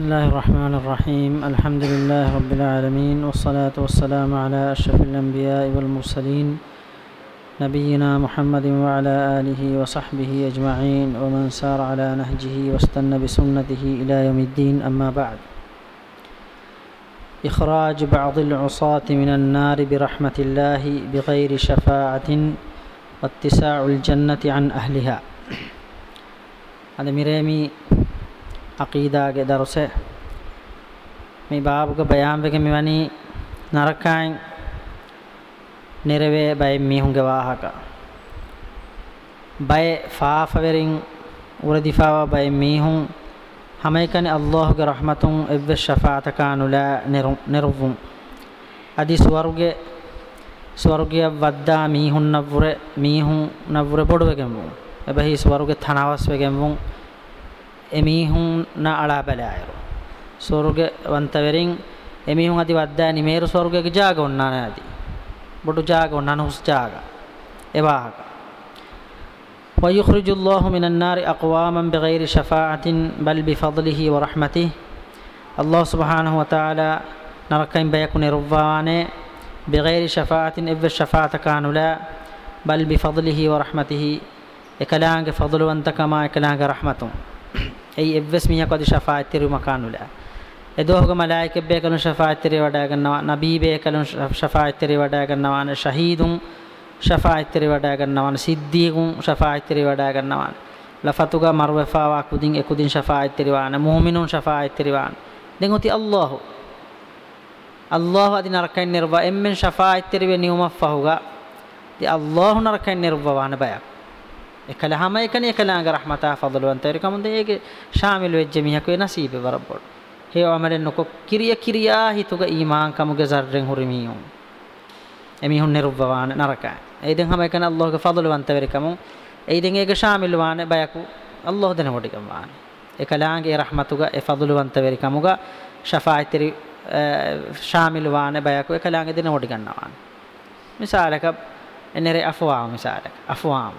بسم الله الرحمن الرحيم الحمد لله رب العالمين والصلاة والسلام على أشرف الأنبياء والمرسلين نبينا محمد وعلى آله وصحبه أجمعين ومن سار على نهجه واستنى بسنته إلى يوم الدين أما بعد إخراج بعض العصاة من النار برحمة الله بغير شفاعة واتساع الجنة عن أهلها هذا مريمي අකීදාගේ දරුස මේ බාබුක බයාම් වෙක මෙවැනි නරකයන් නිරවේ බය මිහුගේ වාහක බය ෆාෆවරින් උරදිෆාවා බය මිහුන් හමයිකනි අල්ලාහ්ගේ රහමතුන් එව්ව ෂෆාතකානුලා නිරුවුම් අදි ස්වර්ගේ ස්වර්ගය වද්දා මිහුන් නවුර මිහුන් නවුර පොඩවගෙන් වුන් එබැහි ස්වර්ගේ තනවස් වෙගෙන් වුන් එමිහුන්න අලාපලෑයරු ස්වර්ග වන්තවරින් එමිහුන් අති වද්දා නිමේරු ස්වර්ගක ජාග ඔන්නාන ඇති බොටු ජාග ඔන්නාන හුස් ජාග එවාහක ويخرج الله من النار أقواما بغير شفاعة بل بفضله ورحمته الله سبحانه وتعالى نركين بيكون رضوانه بغير شفاعة إذ الشفاعة كانوا لا بل بفضله ورحمته إكلانك فضل وانتكما إكلانك رحمته ای ایوس میاں کو دی شفاعت تیرو مکانولا එදෝහක මලායිකෙබ්බේ කලු ශෆායිතරේ වඩා ගන්නවා නබීබේ කලු ශෆායිතරේ වඩා ගන්නවා න ශහීදුන් ශෆායිතරේ වඩා ගන්නවා න සිද්දීකුන් ශෆායිතරේ වඩා ගන්නවා ලෆතුග මර්වෆාවා කුදින් එකුදින් ශෆායිතරේ වාන මුහ්මිනුන් ශෆායිතරේ වාන දැන් උති අල්ලාහ් අල්ලාහ් අදින අරකන් නිර්වා එම්මෙන් ශෆායිතරේ වේ නියුමෆහුග දී අල්ලාහ් නරකන් නිර්වා වාන බයක් එකල හැම එකන එකලාගේ රහමතා ෆදලුවන් තේරිකමුද ඒක ශාමිල් වෙච්ච මිහකේ නසීබ වරබොඩ හේවමර නොකො කිරිය කිරියා හිතුග ඊමාන් කමුග සර්රෙන් හුරිමියුම් එමිහුන් නිර්වවාන නරකයි එයිදෙන් හැම එකන අල්ලාහගේ ෆදලුවන් තේරිකමු එයිදෙන් ඒක ශාමිල් වාන බයකු අල්ලාහ දෙන කොටිකම් වාන එකලාගේ රහමතුග ඒ ෆදලුවන් තේරිකමුග ශෆායිතරි ශාමිල් වාන බයකු එකලාගේ දෙන කොටි ගන්නවා මිසාලක එනරේ අෆවාම මිසාලක අෆවාම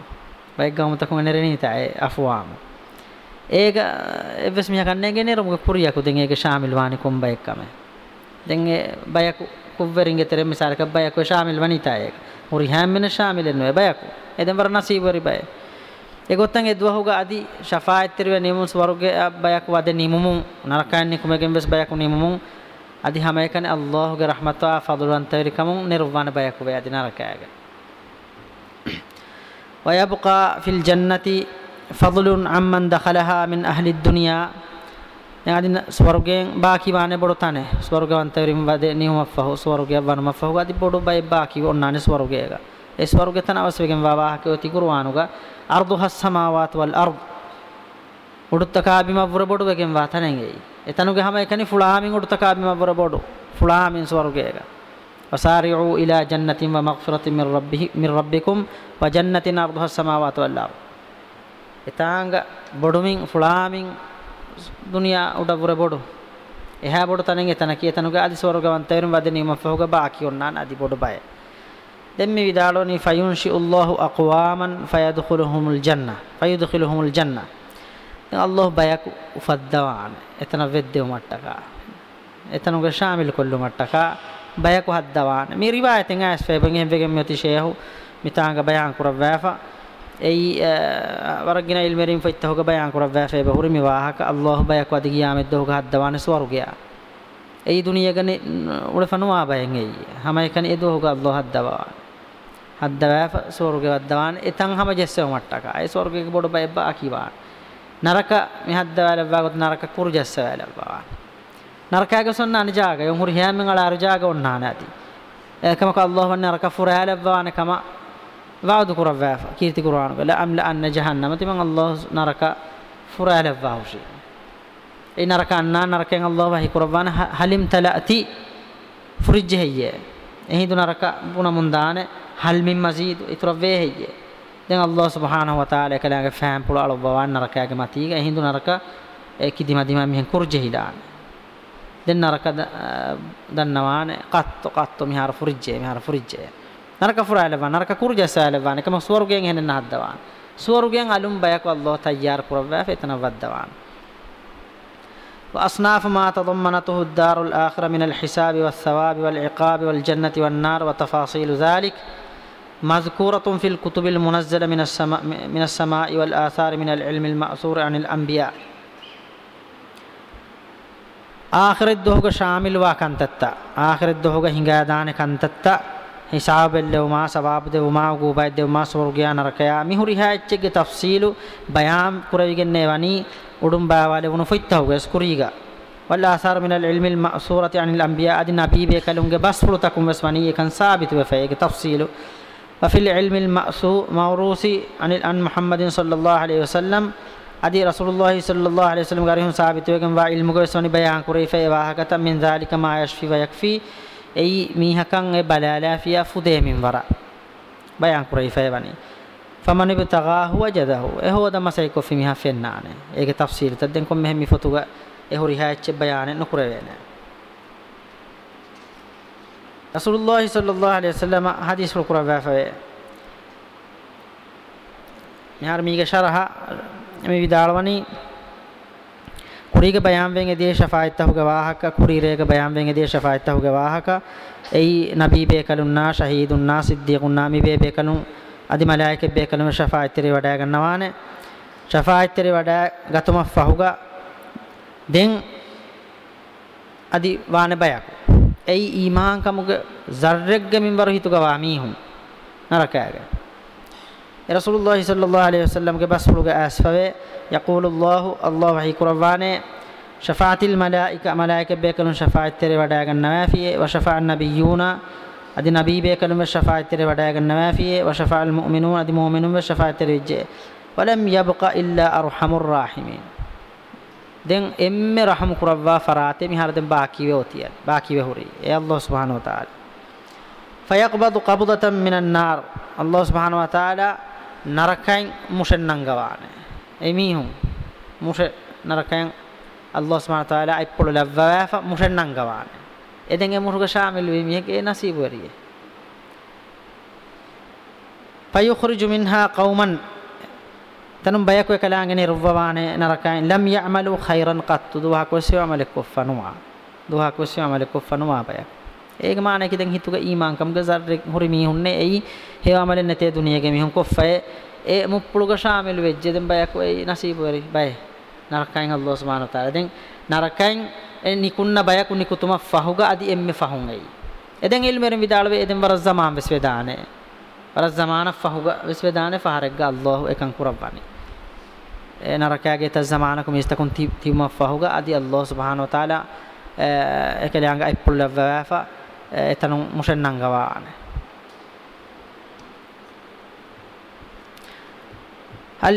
ބައެއްގަމު ތަކުނެރެނީ ތައެ އަފުވާމު ඒක එවස් මිහ කන්නේගෙන රොමුග කුරියකු දෙන් ඒක ශාමිල් වානි කොම්බයක් කම දැන් ඒ බයකු කුව්වරින්ගේ තෙරෙ මිසාරක බයකු ශාමිල් වනිතා ඒක මුරි හැම්මෙන ශාමිලෙන් නොය බයකු එදෙන් වර නසීවරි බය ඒ ගොත්තන් ඒ දුවහුග අදි ශෆායත් තිරව නිමුන් ස්වර්ගේ බයකු වද නිමුමුන් නරකයන් කුමගෙන් වෙස් බයකු නිමුමුන් අදි හැම එකනේ අල්ලාහ්ගේ රහමතා ෆදුලන් තවරිකමුන් නිර්වාණ බයකු වේ අදි නරකයගේ ويبقى في الجنة فضل عمن دخلها من أهل الدنيا يعني سوارغين باقي بانه بڑتانے سوارغان تریم ودے نیو مفہو سوارغیا ون مفہو گادی بڑو بای باقی ونانے سوارغے گا اے سوارغے تن اوسوگین واوا کے اوتی قرانو گا ارضها السماوات والارض උඩුත්තකා බිම වර බොඩු එකෙන් වාතනෙන් එයි එතනුගේ හැම එකනි ෆුලාමින් උඩුත්තකා බිම වර බොඩු ෆුලාමින් ස්වර්ගයක وسارعوا إلى جنة ومغفرة من ربه من ربكم وجنة عرضها السماوات والأرض එතාංග බොඩුමින් ෆුලාමින් දුනියා උඩ පුර බොඩු එහා බොඩු තනෙන් එතන කියතනුගේ আদি ස්වර්ගවන්තයන් වදිනීම ෆහුග බාකි ඔන්නාන আদি බොඩු බය දෙම්මි විදාලෝනි ෆයුන්ෂි අල්ලාහ් අක්වාමන් ෆයදුඛුලුහුමුල් ජන්නා ෆයදුඛුලුහුමුල් ජන්නා අල්ලාහ් බයක් උෆද්දවාන එතන වෙද්දෙව මට්ටකා එතනුගේ ශාමිල් කොල්ලු මට්ටකා bayaku haddawana mi riwayateng as fe ben hevegen meti shehu mitanga bayan kurawwafa ei waragina ilmerin fa ittahoga bayan kurawwafa be hurimi wahaka allah bayaku adigiyamet dohga haddawana swaru gya ei duniya gane ule fanuwa bayen ei hama ekani edohga allah haddawana haddawafa swaru gya haddawana etang hama jesse mattaka ai swaru gya bodu bayba akiwana නරක මෙහද්දවලවගොත් නරක කුරු ජස්සවලවවා නරකයාගේ සොන්න අනිජාග යොන් හුරු හෑමෙන් අල අරජාග ඔන්නාන ඇති ඒකමක අල්ලාහ් වන් නරක ෆුරාලබ්වාන කම වාදු කුරවෑෆ කීර්ති කුරාන වල අම්ල අන්න ජහන්නම තිමන් අල්ලාහ් නරක ෆුරාලබ්වාහුෂි ඒ නරක අන්නා නරකෙන් අල්ලාහ් වහි කුරවාන හලිම් තලති ෆුරිජ් හෙය්යේ එහිදු නරක පුන මුන්දාන හල්මින් මසීද ඉතුරවේ හෙය්යේ දැන් අල්ලාහ් සුබ්හානහු වතාලා එකලගේ ෆෑම් පුල අලබ්වාන නරකයාගේ මතීග එහිදු නරක කිදිමදිම මිහන් කුර්ජෙහිදාන දෙන්නරක දන්නවාන කත්තු කත්තු මිහාර ෆුරිජ්ජේ මිහාර ෆුරිජ්ජේ كم ෆුරාලවා නරක කුරුජසාලවා එකම دوان හෙන්න හද්දවාන علوم بياك والله تيار තයාර في ෆෙතන دوان وأصناف ما تضمنته الدار الآخرة من الحساب والثواب والعقاب والجنة والنار وتفاصيل ذلك مذكورة في الكتب المنزلة من السماء, من السماء والآثار من العلم المأثور عن الأنبياء ಆಖಿರದ್ದು ಹೋಗ ಶಾಮಿಲ್ವಾ ಕಂತತ್ತ ಆಖಿರದ್ದು ಹೋಗ ಹಿಂಗಾದಾನೆ ಕಂತತ್ತ ಹಿಸಾಬೆಲ್ಲೆವುಮಾ ಸವಾಬ್ದೆವುಮಾ ಗೂಬಾಯ್ದೆವುಮಾ ಸ್ವರ್ಗಯ ನರಕಯ ಮಿಹುರಿಹ ಎಚ್ಚೆಗೆ ತಫ್ಸೀಲು ಬಯಾಮ್ ಕುರವಿಗೆನ್ನೆ ವನಿ ಉಡುಂಬಾವಾಲೆ ಉನು ಫೊಯ್ತ ಹೋಗ ಸ್ಕುರೀಗ ವಲ್ಲ ಆಸಾರ್ ಮಿನಲ್ ಇಲ್ಮಿಲ್ ಸೂರತಿ ಅನಿಲ್ ಅಂಬಿಯಾ ಅದಿನ ಅಬೀಬೆ ಕಲುಂಗೆ ಬಸ್ಫುಳು ತಕುಂ ವೆಸ್ಮನಿ ಏಕನ್ ಸಾಬಿತು ವೆಫೆಗೆ ತಫ್ಸೀಲು وفي العلم المأسو موروثي عن عن محمد صلى الله عليه وسلم අදී රසූලුල්ලාහි සල්ලල්ලාහු අලයිහි වසල්ලම් ගාරිහුන් සාබිතවගෙන් වා ඉල්මුගේ සොනි බයහන් කුරයිෆේ වාහකත මින් ذالික මා යෂ්ෆි ව යක්ෆි එයි මීහකන් ඒ බලාලා ෆියා ෆුදේමින් වරා බයහන් කුරයිෆේ වනි ෆමන බතගාහු වජදහු එහොද මසයිකෝ ෆි මිහා ෆෙන්නානේ ඒකේ තෆ්සීර තද්දෙන් කොම් මෙහෙමි ෆොතුග එහු රිහාච්ච බයානෙ නුකුර වේනේ රසූලුල්ලාහි සල්ලල්ලාහු අලයිහි වසල්ලම හදීස් කුරවා ෆේ මෙහාර මීගේ ශරහ මේ විදාලවනි කුරීක බයම්වෙන් එදී ශෆායත් අහුගේ වාහක කුරීරේක බයම්වෙන් එදී ශෆායත් අහුගේ වාහක එයි නබී බේකලුන්නා ශහීදුන්නා සිද්දීකුන්නා මිබේ බේකලුන් අදි මලායික බේකලුම ශෆායත් ඉරි වඩා ගන්නවානේ ශෆායත් ඉරි වඩා ගතුම ෆහුගා දෙන් අදි වාන බයක් එයි ඊමාන් කමුගේ zərrəggə minvaru hituga wa mihum narakaga رسول الله صلى الله عليه وسلم کے كبس فرق أسفه يقول الله الله وحي قربانه شفاعة الملائكة ملائكة بيكلون شفاعة تري وداغن نوافي وشفاع النبيون ادي نبي بيكلون شفاعة تري وداغن نوافي وشفاع المؤمنون ادي مؤمنون شفاعت تري وجه ولم يبق إلا أرحم الراحمين دين إم رحم قربا فراتي مهار دين باقي ووتيا باقي وهوري يا الله سبحانه وتعالى فيقبض قبضة من النار الله سبحانه وتعالى නරකයන් මුෂෙන් නංගවාන එමිහුම් මුෂෙ නරකයන් අල්ලාහ් සුබ්හානහු තාලා අයිපොළ ලැබවාෆ මුෂෙන් නංගවාන එදෙන් ඒ මුරුක ශාමිල් වේ මිහකේ නසීබ වරිය فيخرج منها قوما تنم بيكو كلانغني ربوانه نركاين لم يعملوا خيرا قط دوها كوسي عمل كفنوا دوها كوسي عمل كفنوا بيكو ඒක මානකි දැන් හිතුක ඊමාංකම්ග සර්රෙක් හොරි මීහුන්නේ එයි හේවාමලෙන් නැතේ දුනියගේ මිහුන් කොෆය ඒ මුප්පුලුක ශාමිලු වෙච්ජ දැන් බයක් ඒ නසීබ වරි බය නරකයන් අල්ලාහ් සුබ්හානහු තාලා දැන් නරකයන් නිකුන්න බයක් නිකුතුම ෆහුග අදි එම්මෙ ෆහුන් එයි එදෙන් ඉල්මෙරෙන් විදාලව එදෙන් වරස් සමාම් විශ්වදානේ වරස් සමාන ෆහුග විශ්වදානේ ෆහරෙක්ග අල්ලාහ් එකන් කුරබ්බනි ඒ නරකයාගේ තස් සමානකම ඉස්තකුන් තිවම ෆහුග අදි අල්ලාහ් සුබ්හානහු තාලා එකලයන්ග අයිපුල්ලවවාෆා එතනු මුෂෙන්නම් ගවාන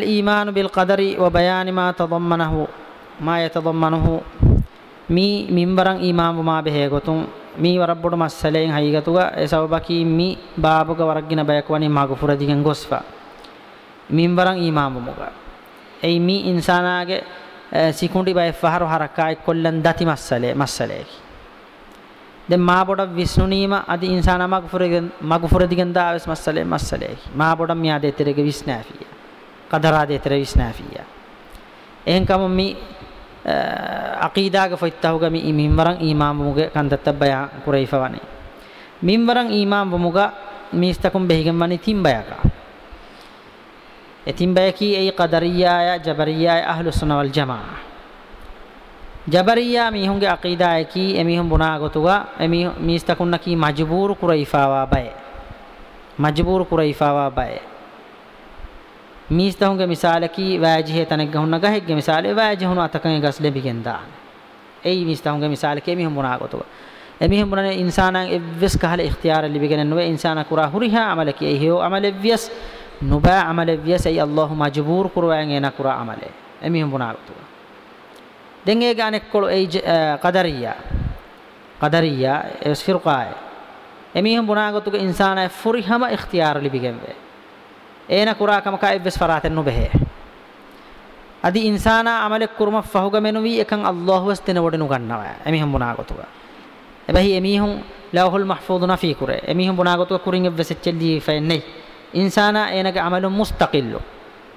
الإيمان بالقدر وبيان ما تضمنه ما يتضمنه මී මින්බරං ඊමාම් මා බෙහෙ ගොතුන් මී වරබ්බොඩ මස්සලෙන් හයිගතුග එසවබකී මි බාබුග වරග්ගින බයක් වනි මගුෆුර දිගෙන් ගොස්වා මින්බරං ඊමාම් මොග එයි මි ඉන්සානාගේ සිකුණ්ඩි බය ෆහරු හරකයි කොල්ලන් දති මස්සලේ මස්සලේකි දැන් මා පොඩක් විස්නුනීම අදි ඉන්සානා මග්ෆුරගෙන් මග්ෆුර දිගන්දා අවස් මස්සලේ මස්සලේ මා පොඩක් මියා දෙතරෙක විස්නාෆිය කදරා දෙතර විස්නාෆිය එහෙන් කම මි අකීදාග ෆයිත්තහුග මි මින්වරන් ඊමාම් මුගේ කන්දත්ත බයා කුරයිෆවනි මින්වරන් ඊමාම් මුග මිස්තකුම් බෙහිගම් වනි තින් බයකා එතින් බයකී ඒ කදරියාය ජබරියාය අහ්ලුස් සුන්නා වල් ජමාඅ ජබරියා මීහුන්ගේ අකීදා එකී එමිහුන් බුනාගතුගා එමි මිස්තකුන්නකී මජබූර් කුරයිෆාවා බය මජබූර් කුරයිෆාවා බය මිස්තහුන්ගේ මිසාලකී වාජිහ තනෙක් ගහුන්න ගහෙක්ගේ මිසාලේ වාජිහුන අතකන් ගස් දෙබිගෙන් දාන එයි මිස්තහුන්ගේ මිසාලකේ මිහුන් බුනාගතුගා එමිහුන් බුනනේ ඉන්සානන් එව්වස් කහල ඉක්තියාර ලිබිගෙන නොවේ ඉන්සාන කුරා හුරිහා අමලකී එහිෝ අමලෙව්යස් නුබා අමලෙව්යස් අයි අල්ලාහ් මජබූර් කුරවාන් එන කුරා අමලේ එමිහුන් බුනාගතුගා දැන් ඒ ගානෙක්කොළු ඒ කදරියා කදරියා එස් ෆිරුකාය එමිහම් බුණාගතුක ඉන්සානය ෆුරිහම ඉක්තියාර ලිබිගෙන්වේ ඒන කුරාකමක එවස් ෆරාතෙන් නුබෙහෙ අදි ඉන්සානා අමලෙක් කුරුම ෆහුගමෙනුවී එකන් අල්ලාහ් වස්තෙන වඩනු ගන්නවා එමිහම් බුණාගතුක එබැහි එමිහම් ලෞහුල් මහ්ෆූදු නෆී කුරේ එමිහම් බුණාගතුක කුරින් එවස් එච්චෙල්දී ෆෙන්නේ ඉන්සානා ඒනගේ අමලු මුස්තකිල්ලෝ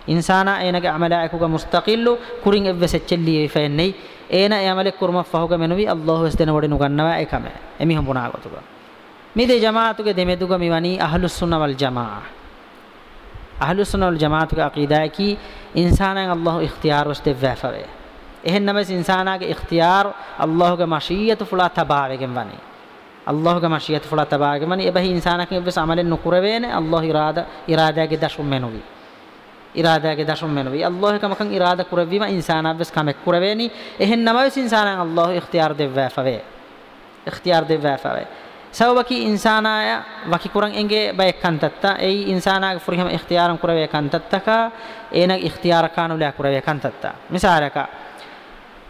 insana enage amalaaikuga mustaqillu kurin evve seccelli ifennei ena e amale kurma fahuga menuvi Allahu esdena wadi nugannawa ekame emi hambuna gotuga mide jamaatuge demeduga miwani ahlus sunna wal jamaa ahlus sunna wal jamaatuge aqida ki insana Allahu ikhtiyar wastef vafave ehennama insana ge ikhtiyar Allahu ge mashiyatu fula tabavegen vani අල්ලාහගේ මශියත් ෆලා තබාගමනි එබැහි ඉන්සානකෙ වෙස අමලෙන් නුකුරවේනේ අල්ලාහ ඉරාදා ඉරාදාගේ දශුම් මෙනුවි ඉරාදාගේ දශම මෙනවි අල්ලාහ් කමකන් ඉරාදා කුරවීම ඉන්සානාවස් කමක් කුරවේනි එහෙන් නමවස් ඉන්සානන් අල්ලාහ් ඉක්තියාර දෙවෑ ෆවේ ඉක්තියාර දෙවෑ ෆවේ සවබකි ඉන්සානාය වකි කුරන් එංගේ බය කන්තත්තා එයි ඉන්සානාගේ ෆුරිහම ඉක්තියාරම් කුරවේ කන්තත්තක එනක් ඉක්තියාර කානුලයක් කුරවේ කන්තත්තා මිසාරකා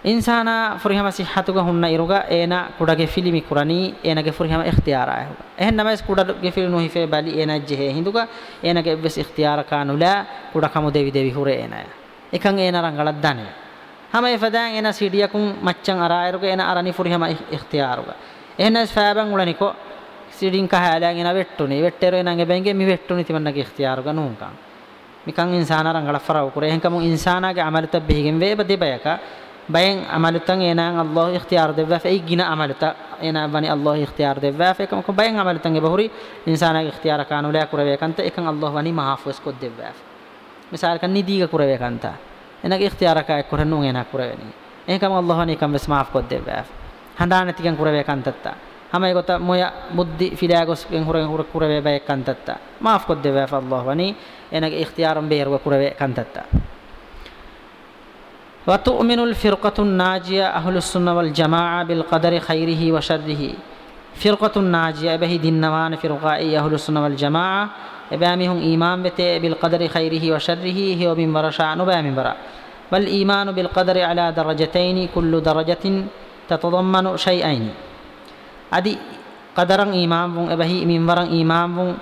ඉන්සානා ෆුරිහම සිහතුක හුන්න ඉරුගා ඒනා කුඩගේ ෆිලිමි කුරණී ඒනගේ ෆුරිහම ඉඛතියාරා ඇහුගා එහෙන් නමස් කුඩගේ ෆිලි නොහිෆේ බැලි ඒනා ජෙහෙ හින්දුගා ඒනගේ එබ්බස් ඉඛතියාර කානුලා කුඩ කමු දෙවි දෙවි hurray ඒනා එකන් ඒනා රංගලක් දනේ හැම එෆදාන් ඒනා සීඩියකුම් මච්චන් අරායරුගා ඒනා අරණි ෆුරිහම ඉඛතියාරුගා එහෙන්ස් ෆෑබන් උලනිකෝ සීඩින් කහාලයන් ඒනා වෙට්ටුනේ වෙට්ටෙරෝ ඒනාගේ බැංගේ මි වෙට්ටුනේ තිමන්නගේ ඉඛතියාරුගා නූංකන් මිකන් ඉන්සානා රංගල ෆරව කුරේ එහෙන් කමු ඉන්සානාගේ අමලත බෙහිගෙන් වේබ දෙබයකා بين عملتان ينان الله اختيار دبا في اي جنا عملتا ينا بني الله اختيار دبا في كم بين عملتان بهوري انسان اختيار كانوا لا كره كانت اكن الله بني محافظ كو دبا مثال كن ديغا كره كانت انك اختيار كا كرن ينا كره ني اكم الله بني كم بس معاف كو دبا هندان تيكن كره كانت تا හැම එකත මොය බුද්ධි ෆිලාගොස් ගෙන් හොරෙන් හොර කුරවේ බය කන්තත්ත මාෆ් කොද්දේ වැෆ අල්ලාහ් වනි එනගේ ඉක්තියාරම් බේරුව කුරවේ කන්තත්තා وتؤمن الفرقة الناجية أهل السنة والجماعة بالقدر خيره وشره فرقة الناجية به دنوان فرقائي أهل السنة والجماعة إبامهم إيمان بتي بالقدر خيره وشره هو من برشان بام برا والإيمان بالقدر على درجتين كل درجة تتضمن شيئين أدي قدر إيمان بون إبهي من برا إيمان بون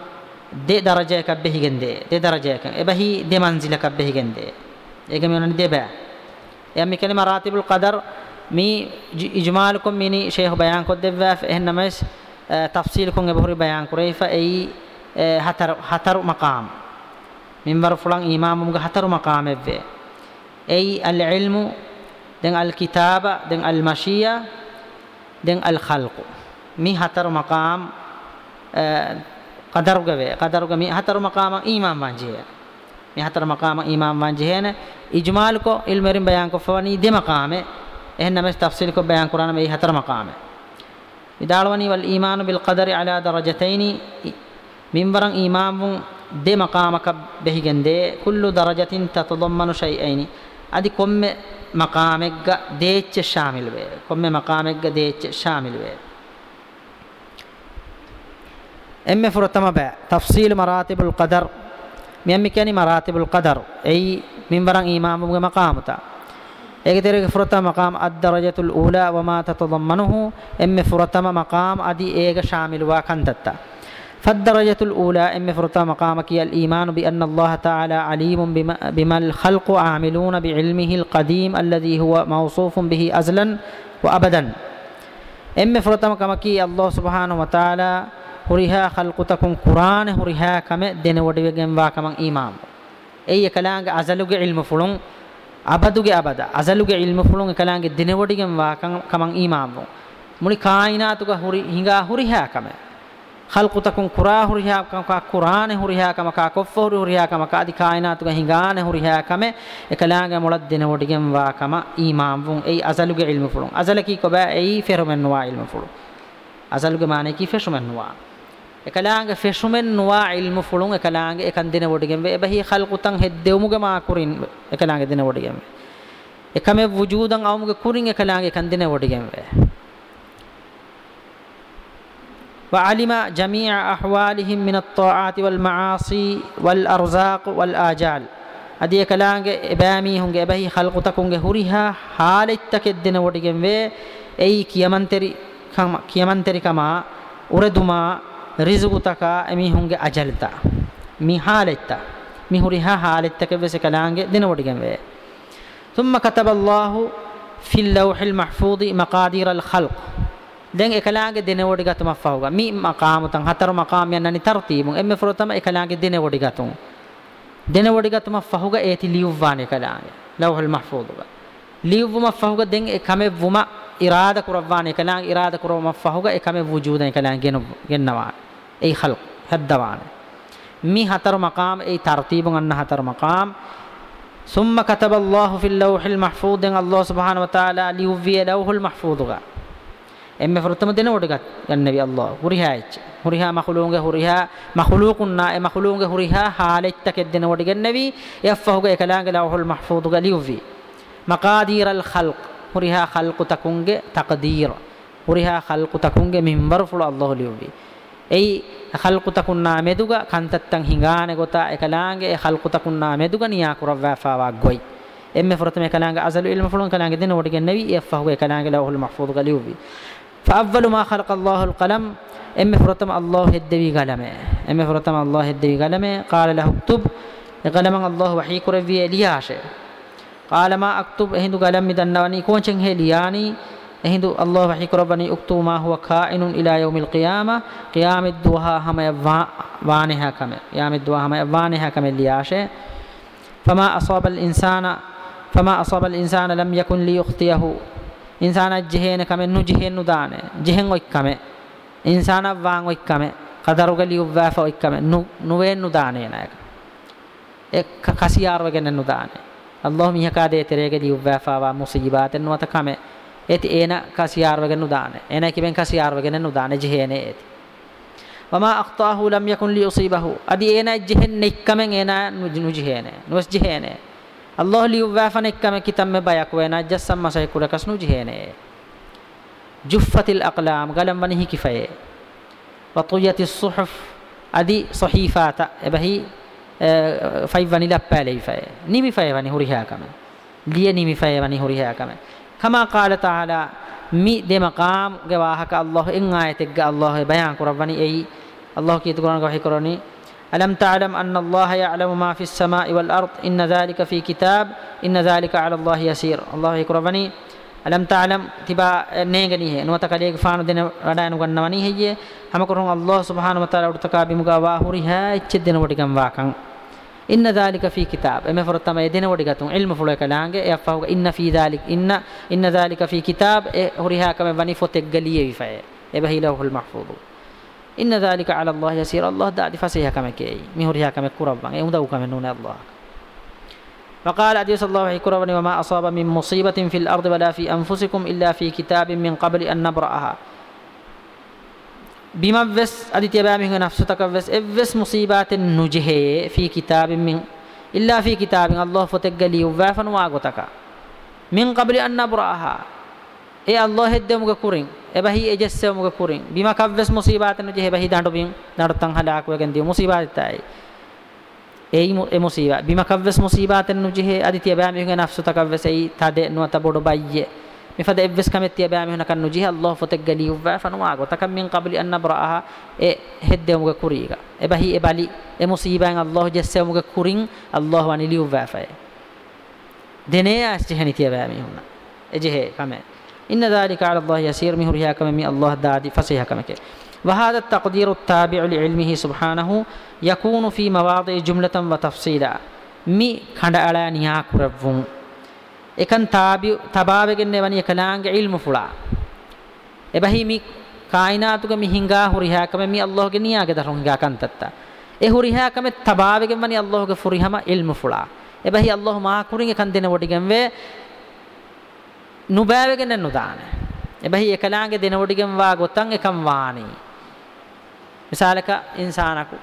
دي درجة كبهي جندي دي درجة كبهي دي منزل كبهي جندي إيجا من دي بقى يعني كلمة راتب القدر مي إجمالكم مني شيخ بيان كدفا فإنما مش آه، تفصيلكم يبهر بيان كري فأي آه، هتر هتر مقام من منبر فلان إمام مجا هتر مقام في أي العلم دين الكتابة دين المشية دين الخلق مي هتر مقام آه، قدر قدر مي هتر مقام إمام مانجيه mi hatara maqama imam wan jehena ijmal ko ilmerin bayan ko fawani de maqame ehna mes tafsil ko bayan qur'an me hatara maqame midalwani wal iman bil qadari ala darajatayn minwaran imamun de maqamaka behigende kullu darajatin tatadammanu shay'ain adi komme maqamegga deecche shamil ve komme maqamegga deecche shamil ve emme furutama ba tafsil maratibul qadar මියම් කියන්නේ මරාතිබුල් කදර් එයි මින්වරන් ඊමාමුගේ මකාමතා ඒක තේරෙක ෆුරතම මකාම් අද්දරජතුල් ඌලා වමා තතදම්මනුහු එම්මෙ ෆුරතම මකාම් අදි ඒක ශාමිලුවා කන්තත්තා فالدرجة الأولى إم فرطا مقامك الإيمان بأن الله تعالى عليم بما, بما الخلق عاملون بعلمه القديم الذي هو موصوف به أزلا وأبدا إم فرطا مقامك الله سبحانه وتعالى huriha khalqutakum qur'ana huriha kame dene wodiwegen wa kaman imam eyye kalaange azaluge ilmu fulun abaduge abada azaluge ilmu fulun kalaange dene wodigen wa kaman imam muni kainatuga huri hinga huriha kame khalqutakum qura huriha kame ka qur'ana huriha kame ka koffor huriha kame ka adi kainatuga hingane huriha kame ekalaange mulad dene wodigen wa kama imam ei azaluge ilmu fulun azalaki koba ei ferumen wa ilmu fulun azaluge mane ki ferumen wa ekalaange feshumen nuwa ilmu fulun ekalaange ekan dine wodigembe ebahi khalqutan heddewumuge ma kurin ekalaange dine wodigembe ekame wujudan awumuge kurin ekalaange ekan dine wodigembe وعلم جميع أحوالهم من الطاعات والمعاصي والأرزاق والآجال أدي كلانجة إبامي هنجة به خلق تكونجة هريها حالة تكدنا وديجن أي كيمن تري كما كيمن تري كما أردما රිසුකුතක එමිහුන්ගේ අජල්ත මිහාලෙත්ත මිහුරිහා හාලෙත්තක වෙස කලාංගේ දිනවටිගෙන් වේ ثم كتب الله في اللوح المحفوظ مقادير الخلق දැන් එකලාගේ දිනවඩි ගතම ෆහුගා මි මකාමතන් හතර මකාම යන්නනි තරතිමුන් එම්මෙ ෆරතම එකලාගේ දිනවඩි ගතුන් දිනවඩි ගතම ෆහුගා ඒති ලියුවාන එකලාගේ ලෞහල් මහ්ෆූදුගා liwuma fahuga den e kame wuma irada kurawwan ekana irada kurawma fahuga e kame wujuda ekana gen gennawa ei khalq haddawan mi hatar maqam ei tartibun anna hatar maqam ثم كتب الله في اللوح المحفوظ ان الله سبحانه وتعالى ليوفي لوح المحفوظ غا එමෙ ප්‍රථම දෙන උඩගත් යන්නේවි අල්ලාහ් හුරිහායිච් හුරිහා මහලූන්ගේ හුරිහා මහලූකුන්නා එ මහලූන්ගේ හුරිහා හාලෙච්තකෙ දෙන උඩ ගන්නේවි යෆහුගේ එකලාගේ ලවහුල් මහ්ෆූදුග ලියුවි මකාදීර අල් ඛල්ක් හුරිහා ඛල්කු තකුන්ගේ තකදීර හුරිහා ඛල්කු තකුන්ගේ මින්වර ෆුල අල්ලාහ් ලියුවි එයි ඛල්කු තකුන්නා මෙදුග කන්තත්තන් හිඟානේ ගොතා එකලාංගේ ඛල්කු තකුන්නා මෙදුග නියා කුරවැෆාවා ගොයි එම්මෙ ෆරතම එකලාංගේ අසලු ඉල්ම ෆුලන් කලාංගේ දෙන වට ගෙන්නවි එෆහුව එකලාංගේ ලෞහුල් මහ්ෆූද් ගලියුවි فأول ما خلق الله القلم එම ප්‍රථම අල්ලාහ් හෙද්දවි ගලමේ එම ප්‍රථම අල්ලාහ් හෙද්දවි ගලමේ قال له اكتب ගලමන් අල්ලාහ් වහී කරවිය එලියාෂේ قال ما أكتب هندو قلم دنواني كونشن هلياني هندو الله وحيك ربني أكتب ما هو كائن إلى يوم القيامة قيام الدوها هم يبوانها كم قيام الدوها هم يبوانها كم لياشة فما أصاب الإنسان فما أصاب الإنسان لم يكن ليخطيه إنسان جهين كم إنه جهين دان جهين ويكم إنسان وان ويكم قدرك ليوفى فويكم نو نوين دانين ඒක කසියාරව ගැන නුදානේ اللهم يهكا دي تريك دي وفافا ومصيبات انو تكام ات اينا كاسيار وغن ندان اينا كيبن كاسيار وغن ندان جهين ات وما اخطاه لم يكن ليصيبه ادي اينا جهن نكمن اينا نجهين نوس جهين الله ليوفا نكمن كتم بايك وينا جسم مسح كلكس نجهين جفت الاقلام قلم منه كفايه وطيت الصحف ادي صحيفات ابهي 5 vanilla palify nimi 5 ni huriha kama liye nimi 5 ni huriha kama kama qala ta'ala mi de maqam ge wahaka allah in ayate ge allah bayan kurawani ei allah ki tukuran ko hikoroni alam ta'lam anna allah ya'lamu ma fi as-sama'i wal ard inna dhalika fi kitab inna dhalika 'ala allah yasir allah kurawani අලම් තාලම් තිබා නේගනි හේ නුවත කලේක ෆානු දෙන වඩා යනු ගන්නවනි හෙයියේ හැම කරුන් අල්ලාහ් සුබ්හානහු වතාලා උඩතකා බිමුගා වාහුරි හා ඉච්ච දෙන වටිකම් වාකං ඉන්න ذلك في كتاب එමෙ for තමයි දෙන වඩි ගතුන් ඉල්ම ෆොලේ කලාංගේ එ අෆහුග ඉන්න في ذلك ඉන්න ඉන්න ذلك في كتاب එ හුරිහා කම වනි ෆොතෙක් ගලිය විෆය එබහි ලෞහුල් මහ්ෆූද් ඉන්න ذلك على الله يسير الله දාදි ෆසිහා කම කේයි මි හුරිහා කම කුරබ්බන් එ උදව් කම නුනේ අල්ලාහ් وقال أديس الله عليه وما أصاب من مصيبة في الأرض ولا في أنفسكم إلا في كتاب من قبل أن نبرأها بما وس أديت بامه نفسك وس وس مصيبات نجهة في كتاب من إلا في كتاب الله فتجلي وفن واغتك من قبل أن نبرأها إيه الله هدم كورين إيه بهي إجسم كورين بما كوس مصيبات نجهة بهي دانو بين دانو تنها لاك وعندي مصيبات تاعي ei e musiba bimakavves musibaten nujhe aditiya ba mihunga nafsu takavves ei tade nuata bodo bayye mifada evves kamettiya ba mihuna kan nujhe allah fotek gali uwa fanuma go takam min qabli an nabraha e heddemuga kuriga e bahi e bali e musiban allah jessemuga kurin allah wanili uwa fae dene asjhenitiya ba mihuna ejhe kame inna dhalika ala allah yasir mihuriha kame mi allah dadi fasiha kame ke وهذا التقدير التابع لعلمه سبحانه يكون في مواضع جملة وتفصيلا مي خند على نيا كربون එකන් තාබි තබාවගෙන එවනි එකලාංගේ ඉල්මු ෆුලා එබහි මි කායිනාතුක මි හිඟා හුරිහාකම මි අල්ලාහගේ නියාගේ දරුන් හිඟා කන්තත්තා ඒ හුරිහාකම තබාවගෙන වනි අල්ලාහගේ ෆුරිහම ඉල්මු ෆුලා එබහි අල්ලාහ මා කුරින් එකන් දෙන වටිගෙන් වේ නුබෑවගෙන නුදාන එබහි එකලාංගේ දෙන වටිගෙන් වා ගොතන් එකම් වානේ ಮಿಸಾಲಕ ಇನ್ಸಾನಕು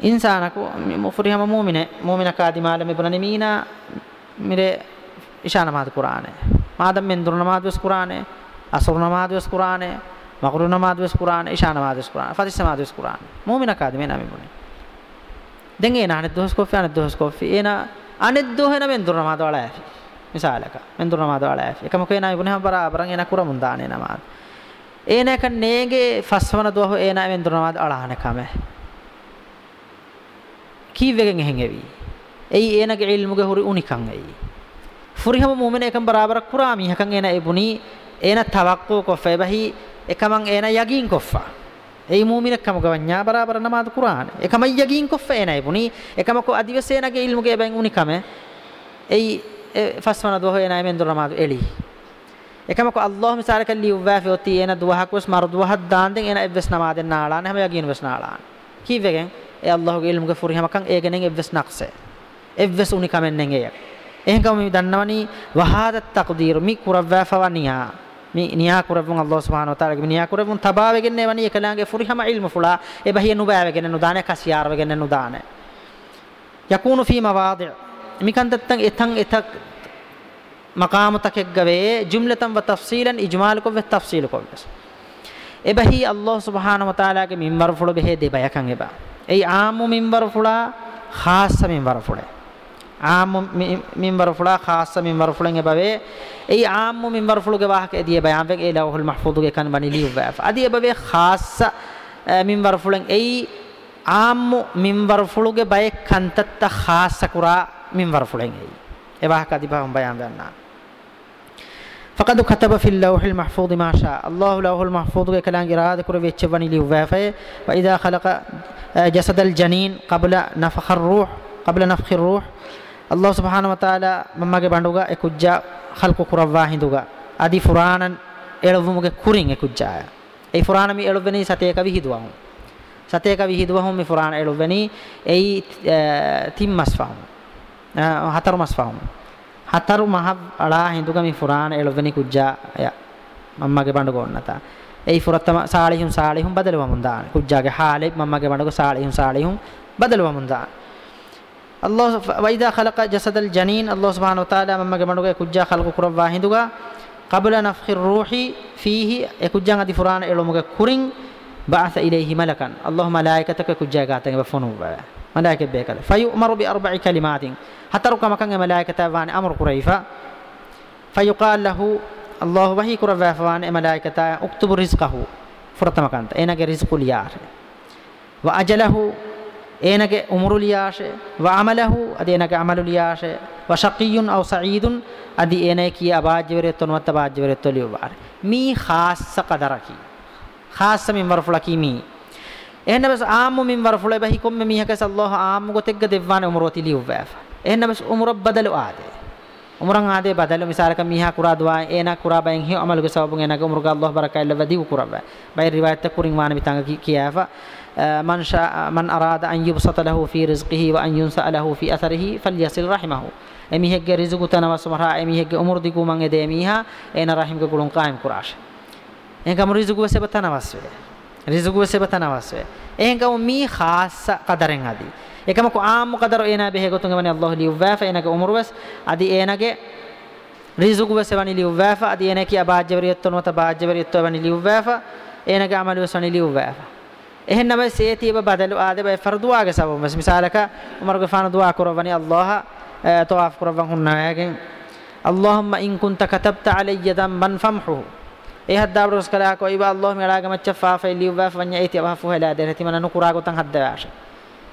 ಇನ್ಸಾನಕು ಮುಫರಿಹಮ ಮೂಮಿನೆ ಮೂಮಿನ ಕಾದಿ ಮಾಲಮಿ ಬುನನಿ ಮೀನಾ මිරේ ඉශාන මාද කුරානය මාදම් මෙන් දුරන මාදවස් කුරානය අසුරන මාදවස් කුරානය මකරුන මාදවස් කුරාන ඉශාන මාදවස් කුරාන ෆතිස්ස මාදවස් කුරාන මූමින කාදි මේ නමින් බුනේ දැන් ඒ නානෙ දොස් කොෆි අනෙ දොස් කොෆි එන අනෙ දොහන මෙන් දුරන මාද වල ඇති මිසාලක මෙන් දුරන මාද වල ඇති එකම කේ නයි බුනේ හම් බරා බරන් එන කුරමුන් දානේ නමාද ඒනක නේගේ ෆස්වන දුවහ ඒනෑවෙන් දුරනවාද අලාහනකම කීවෙගෙන් එහෙන් එවි එයි ඒනගේ ඉල්මුගේ හුරි උනිකන් එයි ෆුරිහම මුමින එකම් බරාබර කුරා මිහකන් ඒන එබුනි ඒන තවක්කෝ කොෆේ බහි එකමන් ඒන යගින් කොෆා ඒ මූමිනකම ගවඤ්ඤා බරාබර නමාද කුරාන එකම යගින් කොෆ එනයි පුනි එකම කො අදිවසේනගේ ඉල්මුගේ බැන් උනිකම එයි ෆස්වන දොහ එනයි මෙන් දොර නමාද එලි ekama ko allahum sarakal li uwa fe oti ena duwa hakwas mar duwa had dan den ena evs nama den naala ne hama yagin evs naala ki vegen e allah ge ilm ge furi hama kan e genen evs naqse evs uni kamen nen e ehen kam mi dannawani wa hada taqdir mi kurawwa fawaniha mi niya kurabun Allah subhanahu wa ta'ala mi niya kurabun tabawegen nevani ekalange furihama ilmu fula e bahiya nubawegen nudane kasiyarwegen nudane yakunu fi mawadi' mi kan dattan etan etak ಮಕಾಮತಕೆಗ್ಗವೇ ಜುಮ್ಲತಂ ವ ತಫ್ಸೀಲನ್ ಇಜ್ಮಾಲುಕೊವ್ವೆ ತಫ್ಸೀಲುಕೊವ್ವೆಸ್ එබැහි අල්ලාහ් සුබ්හානහු වතාලාගේ මින්වර ෆුළ බෙහෙ දෙබයකන් එබා. ඒ ආමු මින්වර ෆුළා ખાસ මින්වර ෆුළේ. ආමු මින්වර ෆුළා ખાસ මින්වර ෆුළෙන් එබවේ. ඒ ආමු මින්වර ෆුළුගේ වාහක එදී බයන් වෙක ඒ ලෞහුල් මහ්ෆූදුගේ කන් බනිලි උවැෆ. අදී එබවේ ખાસ මින්වර ෆුළෙන් ඒ ආමු මින්වර ෆුළුගේ බයෙක් කන්තත්ත ખાસ කුරා මින්වර ෆුළෙන් ඒ. ඒ වාහක අදී බයන් වෙන්නා. فقد كتب في اللوح المحفوظ ما شاء الله لوح المحفوظ كلام إرادة كر ويتشبني لوفافة وإذا خلق جسد الجنين قبل نفخ الروح قبل نفخ الروح الله سبحانه وتعالى مماගේ බඬුගා එකුජ්ජා خلق කුරවා හිඳුගා আদি ෆුරානන් එළවමුගේ කුරින් එකුජ්ජාය ඒ ෆුරාන මේ එළවෙනි සතේක විහිදුවහුම් සතේක විහිදුවහුම් මේ ෆුරාන එළවෙනි ඒ තිම්මස්ෆාම් හතරමස්ෆාම් හතරු මහ අලා හිඳුගමි ෆුරාන එළවෙනි කුජ්ජා ය මම්මගේ බඬ ගොන්නතා ඒ ෆුරත්තම සාලිහුම් සාලිහුම් බදලවමුන් දාන කුජ්ජාගේ හාලේ මම්මගේ බඬ සාලිහුම් සාලිහුම් බදලවමුන් දාන අල්ලාහ් වයිදා ඛලක ජසදල් ජනීන් අල්ලාහ් සුබ්හානහු වතාලා මම්මගේ බඬ කුජ්ජා ඛලක කුරවා හිඳුගා قبل نفخ الروح فيه يكجان ادي فران الومك كورين بعث اليه ملكا اللهم ملائكتك كجاغاتك بفنوا ملائكة بيكال فيؤمر بأربع كلمات حتى ركما كان ملائكة تابان أمر قريفة فيقال له الله وحي كرفا فان ملائكة اكتب رزقه فرت مكانت اينك رزق اليار وأجله اينك عمر الياش وعمله ادي اينك عمل الياش وشقي أو سعيد ادي اينك أباج وريتون وتباج وريتون ليوبار مي خاص قدرك خاص من مرفلك مي එහෙනම් ආම්මු මින්වර ෆුලයි බහි කොම්ම මීහකස අල්ලාහ ආම්මු ගොතෙක්ග දෙවවානේ උමරෝති ලියුවෑෆ එහෙනම් උමරොබ් බදලු ආදේ උමරන් ආදේ බදලු මිසාලක මීහා කුරා දුවා එනා කුරා බයෙන් හි අමලුගේ සවබුන් එනා උමරුග අල්ලාහ බරකයිල්ල වදී කුරබ බයි රිවායත් කුරින් වාන මිතංග කියාෆ من شاء من أراد أن يبسط له في رزقه وأن ينسأ له في أثره فليصل رحمه أمي هجى رزق تنا وسمرها أمي هجى أمور ديكو من يديميها أنا رحمك قلون قائم كراش إنك أمر رزق وسبتنا وسبتنا රිසුගුව සෙබතන වස්වේ එහෙන් ගම මී ખાસ කදරෙන් আদি එකම කු ආම් කදර එනා බෙහෙ ගොතුන් ගමනේ අල්ලාහ් ලිව්වාෆ එනගේ උමරුවස් আদি එනගේ රිසුගුව සෙවනි ලිව්වාෆ আদি එනකි අබාජ්ජවරියත්තන වත බාජ්ජවරියත්ත වනි ලිව්වාෆ එනගේ අමලුව සනි ලිව්වාෆ එහෙන් නම සේතිබ බදලු ආදබ ෆර්දුවාගේ සබම මිසාලක උමරුගේ ෆාන දුවා කරවනි අල්ලාහ් තවාෆ් කරවන් හුන්නාගෙන් اللهم إن كنت كتبت علي ذنبا فامحه ඒ හද්දා බරස් කලා කොයිබා අල්ලාහ් මෙලාගේ මච්ච ෆාෆයි ලිව්වා ෆවන්ය ඒති අවහ ෆුහලා දෙරති මන නුකුරා ගොතන් හද්දවාෂ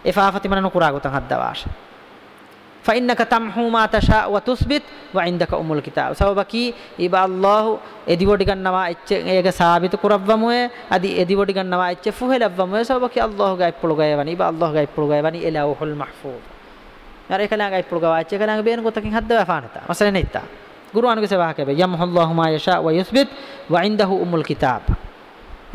ඒ ෆාෆති මන නුකුරා ගොතන් හද්දවාෂ فإنك تمحو ما تشاء وتثبت وعندك أم الكتاب سببكي إبا الله එදි වඩි ගන්නවා එච්ච ඒක සාබිත කරවවමොය අදි එදි වඩි ගන්නවා එච්ච ෆුහෙලවවමොය සබකි අල්ලාහ් ගයි පුළු ගයවනි ඉබා අල්ලාහ් ගයි පුළු ගයවනි එලාහුල් මහ්ෆූ අර එකලඟයි පුළු ගවාච්ච එකලඟ බේන ගොතකින් හද්දවා ෆානතා මසලේ නැත්තා ගුරුආනුගේ සේවාකේ යම්හුල්ලාහුමා යෂා ව යස්බිත් ව ඉන්දහු උමුල් කිතාබ්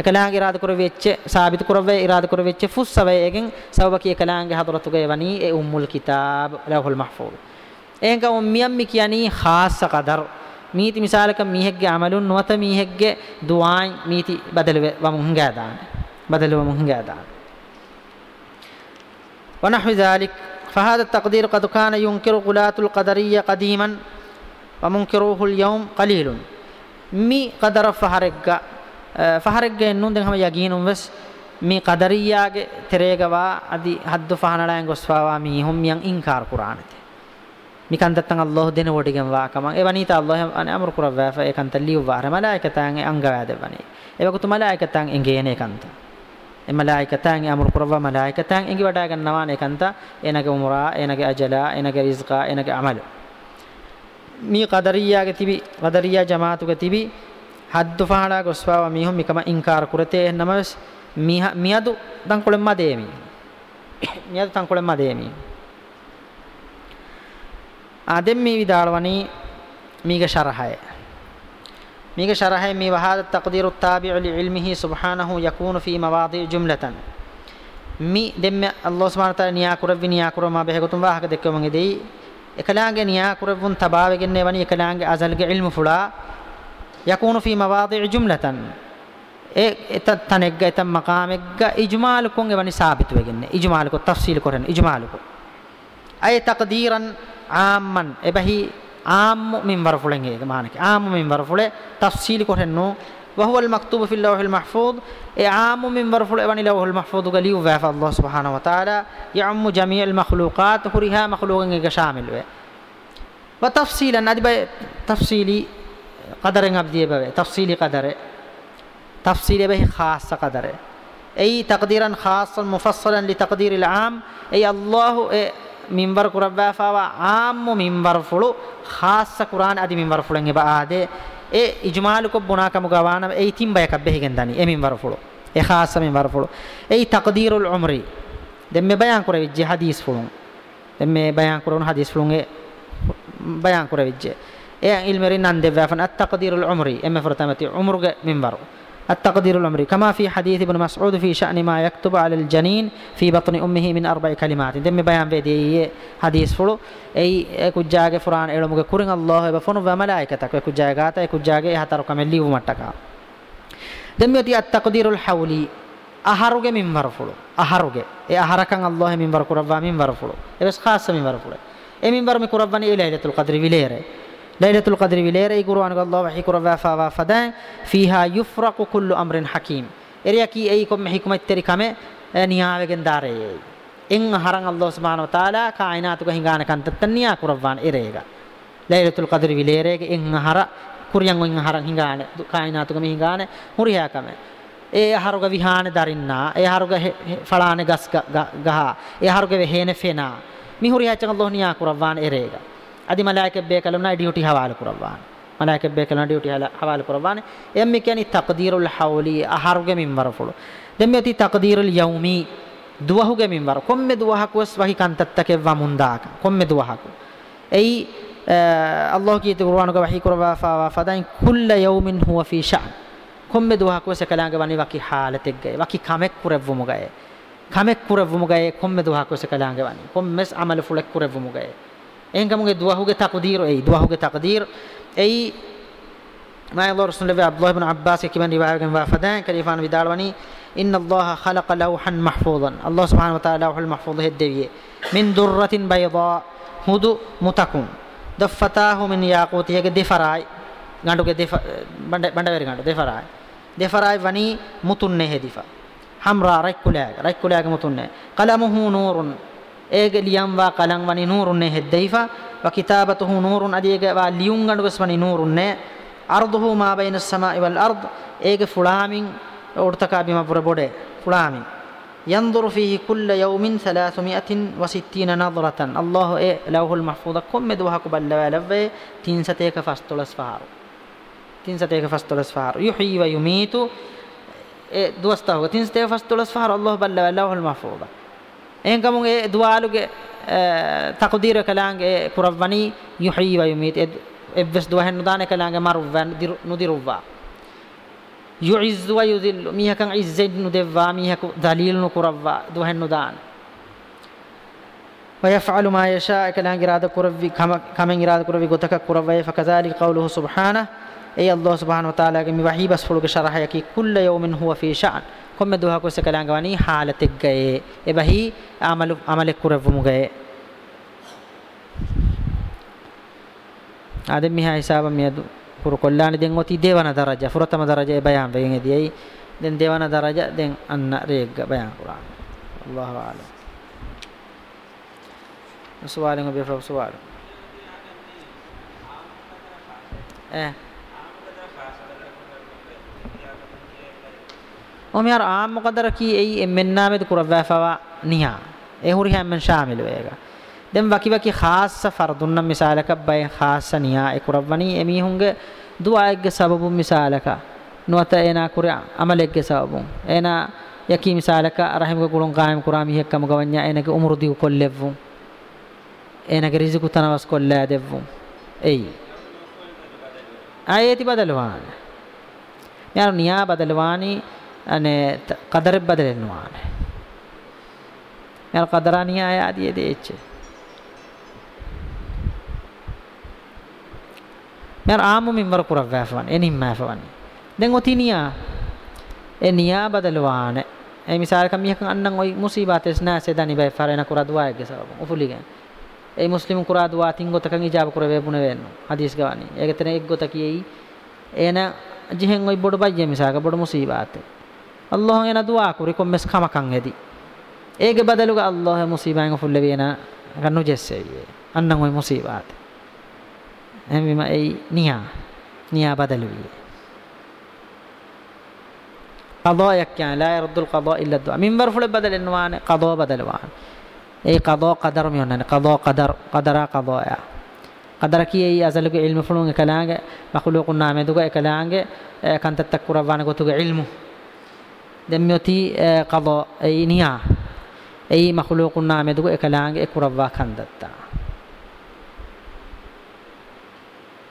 එකලාංගේ ඉරාද කරවෙච්ච සාබිත කරවෙ ඉරාද කරවෙච්ච ෆුස්සවයෙන් සවබකී එකලාංගේ හදරතුගේ වනී ඒ උමුල් කිතාබ් ලහුල් මහ්ෆූල් එංගම මියම්මි කියනී ખાસ කදර් මීති මිසාලක මීහෙක්ගේ අමලුන් නොත මීහෙක්ගේ දුආයි මීති බදලුව වමුන් හංගා දාන බදලුව වමුන් හංගා දාන ونحو ذلك فهذا التقدير قد كان ينكر غلاة القدرية قديما ومنكروه اليوم قليل مي قدر فهرق فهرق نوندن هم يقينون بس مي قدرياගේ تريغوا ادي حد فهنلاين غسفاوا مي هم ين انكار قرانته mikantattan Allah dene wodigen wa kaman evanita Allah an amru kura wa fa ekanta liu wa malaikatan e angawade bani ewakutu malaikatan engene ekanta e malaikatan e amru kura wa malaikatan engi wada gannawa ekanta enage umra enage ajala enage rizqa enage amalu මී කදරියාගේ තිබි කදරියා ජමාතුගේ තිබි හද්දු ෆහනා ගොස්වාව මීහොම් මිකම ඉන්කාර කුරතේ නමස් මියදු දන් කොළෙන් මදේමි මියදු තන් කොළෙන් මදේමි ආදෙම් මී විදාලවනි මීග ශරහය මීග ශරහය මී වහාද තක්දීරු තාබිඋ ලිල්මිහි සුබ්හානහු යකූනු fee මවාදි ජුම්ලතන් මී දෙම්ම අල්ලාහ් සුබ්හානහු තාලා නියා කුරවි නියා කුරමා බෙහෙගතුම් වාහක දෙක්කමගේ දෙයි එකලාගේ නියා කුරවුන් තබාවගෙන්නේ වනි එකලාගේ අසල්ගේ ඉල්මු ෆුලා යකූනු fee මවාදිඉ ජුම්ලතන් ඒ එත තනෙග්ග එත මකාමෙග්ග ඉජ්මාල් කොන් එවනි සාබිත වෙගන්නේ ඉජ්මාල් කො තෆ්සීල් කරන ඉජ්මාල් කො අය තක්දීරන් ආම්මන් එබහි ආම්මු මින් වරෆුලෙන් ඒක මානක ආම්මු මින් වරෆුලේ තෆ්සීල් කරනෝ وهو المكتوب في اللوح المحفوظ عام من مرفوع وان لوح المحفوظ قال يوفى الله سبحانه وتعالى يعم جميع المخلوقات كلها مخلوق شامل وتفصيلا ادي تفصيلي قدر ابدي به تفصيلي قدر تفصيلي به خاص قدر اي تقديرا خاصا مفصلا لتقدير العام اي الله اي منبر قربا فوا عام منبر فلو خاص قران ادي منبر فلن يبقى e ijmalu ko bunakamu gawana e itim bayaka behigen dani emin warfulo e khassa min warfulo e taqdirul umri demme bayan kore vijje hadis fulun demme bayan kore hadis fulun e bayan kore vijje e ilmerin nan devafan at taqdirul umri emme fortamati umruge min waru التقدير العمري كما في حديث ابن مسعود في شأن ما يكتب على الجنين في بطن أمه من أربع كلمات دم بيان بيدي حديث فلو أي كجاء فران إلهم كورين الله بفون وملائكتك كجاء غاتا كجاء هتر كملي ومتكا دم يدي التقدير الحولي أهرجة من برفلو أهرجة أي أهركان الله من بركوربا من برفلو بس خاصة من برفلو أي من برمي كوربا إلى ليلة القدر بليره লাইলাতুল কাদরি বিলের এই কুরআনকে আল্লাহ ওয়াহি করে ওয়াফা ওয়াফা দেন ফিহা ইউফরাকু কুল্লু আমরিন হাকিম area কি এই কম হিকমত তেরি কামে নিয়াবেগেন দারে ইং হারাং আল্লাহ সুবহানাহু ওয়া তাআলা কায়নাতুকে হিঙ্গান কান্ত তন্নিয়া কুরবান এরেগা লাইলাতুল কাদরি বিলেরেগে ইং হারা කුරියන් ඔයින් හරන් හිඟාන කායනාතුකම හිඟාන මුරියාකම ඒ හරුග විහාන දරින්නා ඒ හරුග ඵලාන ගස් ගහ ඒ හරුග වෙහෙන ෆෙනා මිහුරියාචන් ලොහනියා කුරවාන එරේගා අදි මලායිකබ්බේ කලුනා ඩියුටි හවාල කරවාන මලායිකබ්බේ කලුනා ඩියුටි හවාල කරවාන එම්මි කියන්නේ තක්දීරුල් හවුලි අහරුගෙ මින්වර ෆොළු දෙම් මෙති තක්දීරුල් යවුමි දුවහුගෙ මින්වර කොම්මෙ දුවහක වස් වහි කන්තත්තක වමුන්දාක කොම්මෙ දුවහක එයි අල්ලාහ් කීත කුර්ආනක වහි කරවා ෆා ෆදායින් කුල්ල යවුමින් හුව ෆී ෂාන් කොම්මෙ දුවහක වස් කලාගේ වනි වකි හාලතෙක් ගයි වකි කමෙක් කුරවමු ගයි කමෙක් කුරවමු ගයි කොම්මෙ දුවහක වස් කලාගේ වනි කොම්මෙස් අමල ෆුලක් කුරවමු ගයි engamuge duwahuge taqdir ei duwahuge taqdir ei ما الله رسول الله عبد الله بن عباس كمان رواية كان فدان كليفان بداروني إن الله خلق لوحا محفوظا الله سبحانه وتعالى لوح المحفوظ هدية من درة بيضاء هدو متكم دفتاه من ياقوت يك دفراي غاندو كه دف بند بند وير غاندو دفراي دفراي وني متن هديفا حمراء ركلا ركلا متن قلمه نور ege liyam wa kalang wani nurun ne heddeifa wa kitabatuhu nurun adiege wa liyungandu bes wani nurun ne arduhu ma baina as-samai wal ard ege fulamin urtaka bima burabode fulamin ينظر فيه كل يوم ثلاثمائة وستين نظرة الله إيه لوه المحفوظ كم مدوها قبل لوالفة تنستيك فاستولس فهارو تنستيك فاستولس فهارو يحيي ويميت إيه دوستهو تنستيك فاستولس فهارو الله بل لوه المحفوظ එංගමුන් ඒ දුවාලුගේ තකදීර කලාංගේ කුරවණි යුහී වයුමීත් එබ්ස් දුවහන් නුදාන කලාංගේ මරුවන් නුදිරුවා යුයිස් වයුදිල් මීහකන් ඉස්සෙන් නුදෙවවා මීහක දලීල් නුකුරවවා දුවහන් නුදාන ويفعل ما يشاء كلان إرادة كروي كم كم إرادة كروي قتك كروي فكذلك قوله سبحانه ඒ අල්ලාහ් සුබ්හානහු තාලාගේ මේ වහී බස්පුලගේ ශරහයකි කුල්ල යෝමින් හුව ෆී ෂාන් කොම්ම දුහා කොස කලංගවනි හාලතෙක් ගයේ ඒ වහී අමල අමල කුරවමු ගයේ ආදෙ මිහා හිසාබ මියදු පුර කොල්ලානි දෙන් ඔති දේවන දරජා පුරතම දරජා ඒ බයන් වෙන් එදියි දැන් දේවන දරජා දැන් අන්න රේග්ග බයන් කුරාන අල්ලාහ් ආලම සුවාලෙන් ඔබේ ප්‍රොෆෙසර් සුවාල ඈ ওমিয়ার আম মুকদ্দার কি এই মেন্নামেদ কুরবাফাওয়া নিহা এ হুরি হ্যামেন শামিল হয়েগা দেন বাকি বাকি খাসা ফারদুন্না মিসালাকা বাই খাসা নিহা এ কুরবানি এমি হুঙ্গে দুআগে সাবাবু মিসালাকা নুয়াতা এনা করে আমালেগে সাবাবু এনা ইয়াকি মিসালাকা রাহিমকে গুলুন কায়েম কুরামি হেক্কাম গবান্যা এনাকে উমর দিউ কল্লেবু এনাকে রিজিকু তানাবাস করলে দেবু এই আয়েতি বদলওয়ান ಯಾರು ನಿಯಾ ಬದಲವಾನಿ අනේ කදරෙ බදලෙන්නවා යල් කදරානිය ආය ආදී දේච්ච මර ආමු මින්වර කුරක් වැෆවන් එනින් මෑෆවන් දැන් ඔතිනියා ඒ නියා බදලවාන ඒ මිසාර කමියක අන්නන් ওই මුසීබාතස් නැසේ දනි බයි ෆරේන කුරදුවායගේ සබ උෆුලිගෙන් ඒ මුස්ලිම් කුරාදුවා තින් ගොතකන් ඉජාබ කර වේපුන වෙන්න හදීස් ගවන්නේ ඒකතන එක් ගොත කියයි එන ජිහෙන් ওই බොඩ බයිය මිසාක බොඩ මුසීබාතේ අල්ලාහන් එන දුවා කුරි කොම්මස් කමකන් ඇදී ඒගේ බදලුග අල්ලාහ මුසීබයන් ෆුල්ල වේන ගන්නු ජෙස්සෙවිය අන්න ඔය මුසීබාත් එමෙම ඒ නියා නියා බදලුවිය قضاءك يعني لا يرد القضاء الا الدعاء من برفل بدل النوان قضاء بدل وان اي قضاء قدر من قضاء قدر قدر قضاء يعني කදරකී ඒ අසලක ඉල්මු ෆලුන් එකලාගේ මඛලුකුන් නාමෙදුක එකලාගේ කන්තත්තක් කුරවාන ගොතුගේ ඉල්මු دميوتي قضاء أي نيا أي مخلوق نام يدو إكلانج إكربا كندتا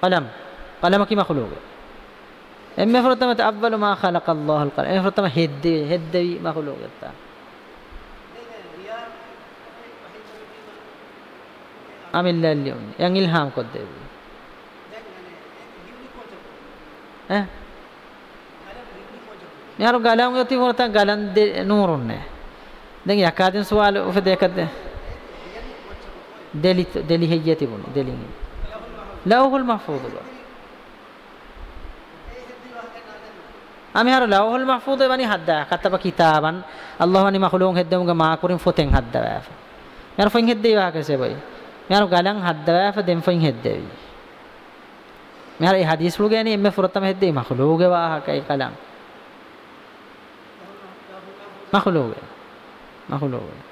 قلم قلم كي مخلوق إم فرتم أول ما خلق الله القلم إم فرتم هدي هدي مخلوق يتا أمل اليوم يعني إلهام قد ها නිහරු ගලම් යති වරතන් ගලන් නූරුන්නේ දැන් යකාදෙන් සුවාල ඔෆ දෙකද දෙලි දෙලි හෙය තිබුණ දෙලින් ලෞහුල් මහ්ෆූදුල আমি আর লাউহুল মাহফুজ বানি হাদ্দা কাতাব কিতাবান আল্লাহ বানি মাখলুং হেদ্দম গা মা করিম ফতেং হাদ্দা বাফ মের ফইং হেদ্দে ইয়া কাছে বই মের গালাং হাদ্দা বাফ দেম ফইং হেদ্দে মের এই হাদিস লুগে নি এমে ফুরতাম হেদ্দে মাখলুগে ওয়া হাকাই কালাম මහලෝ වේ. මහලෝ වේ.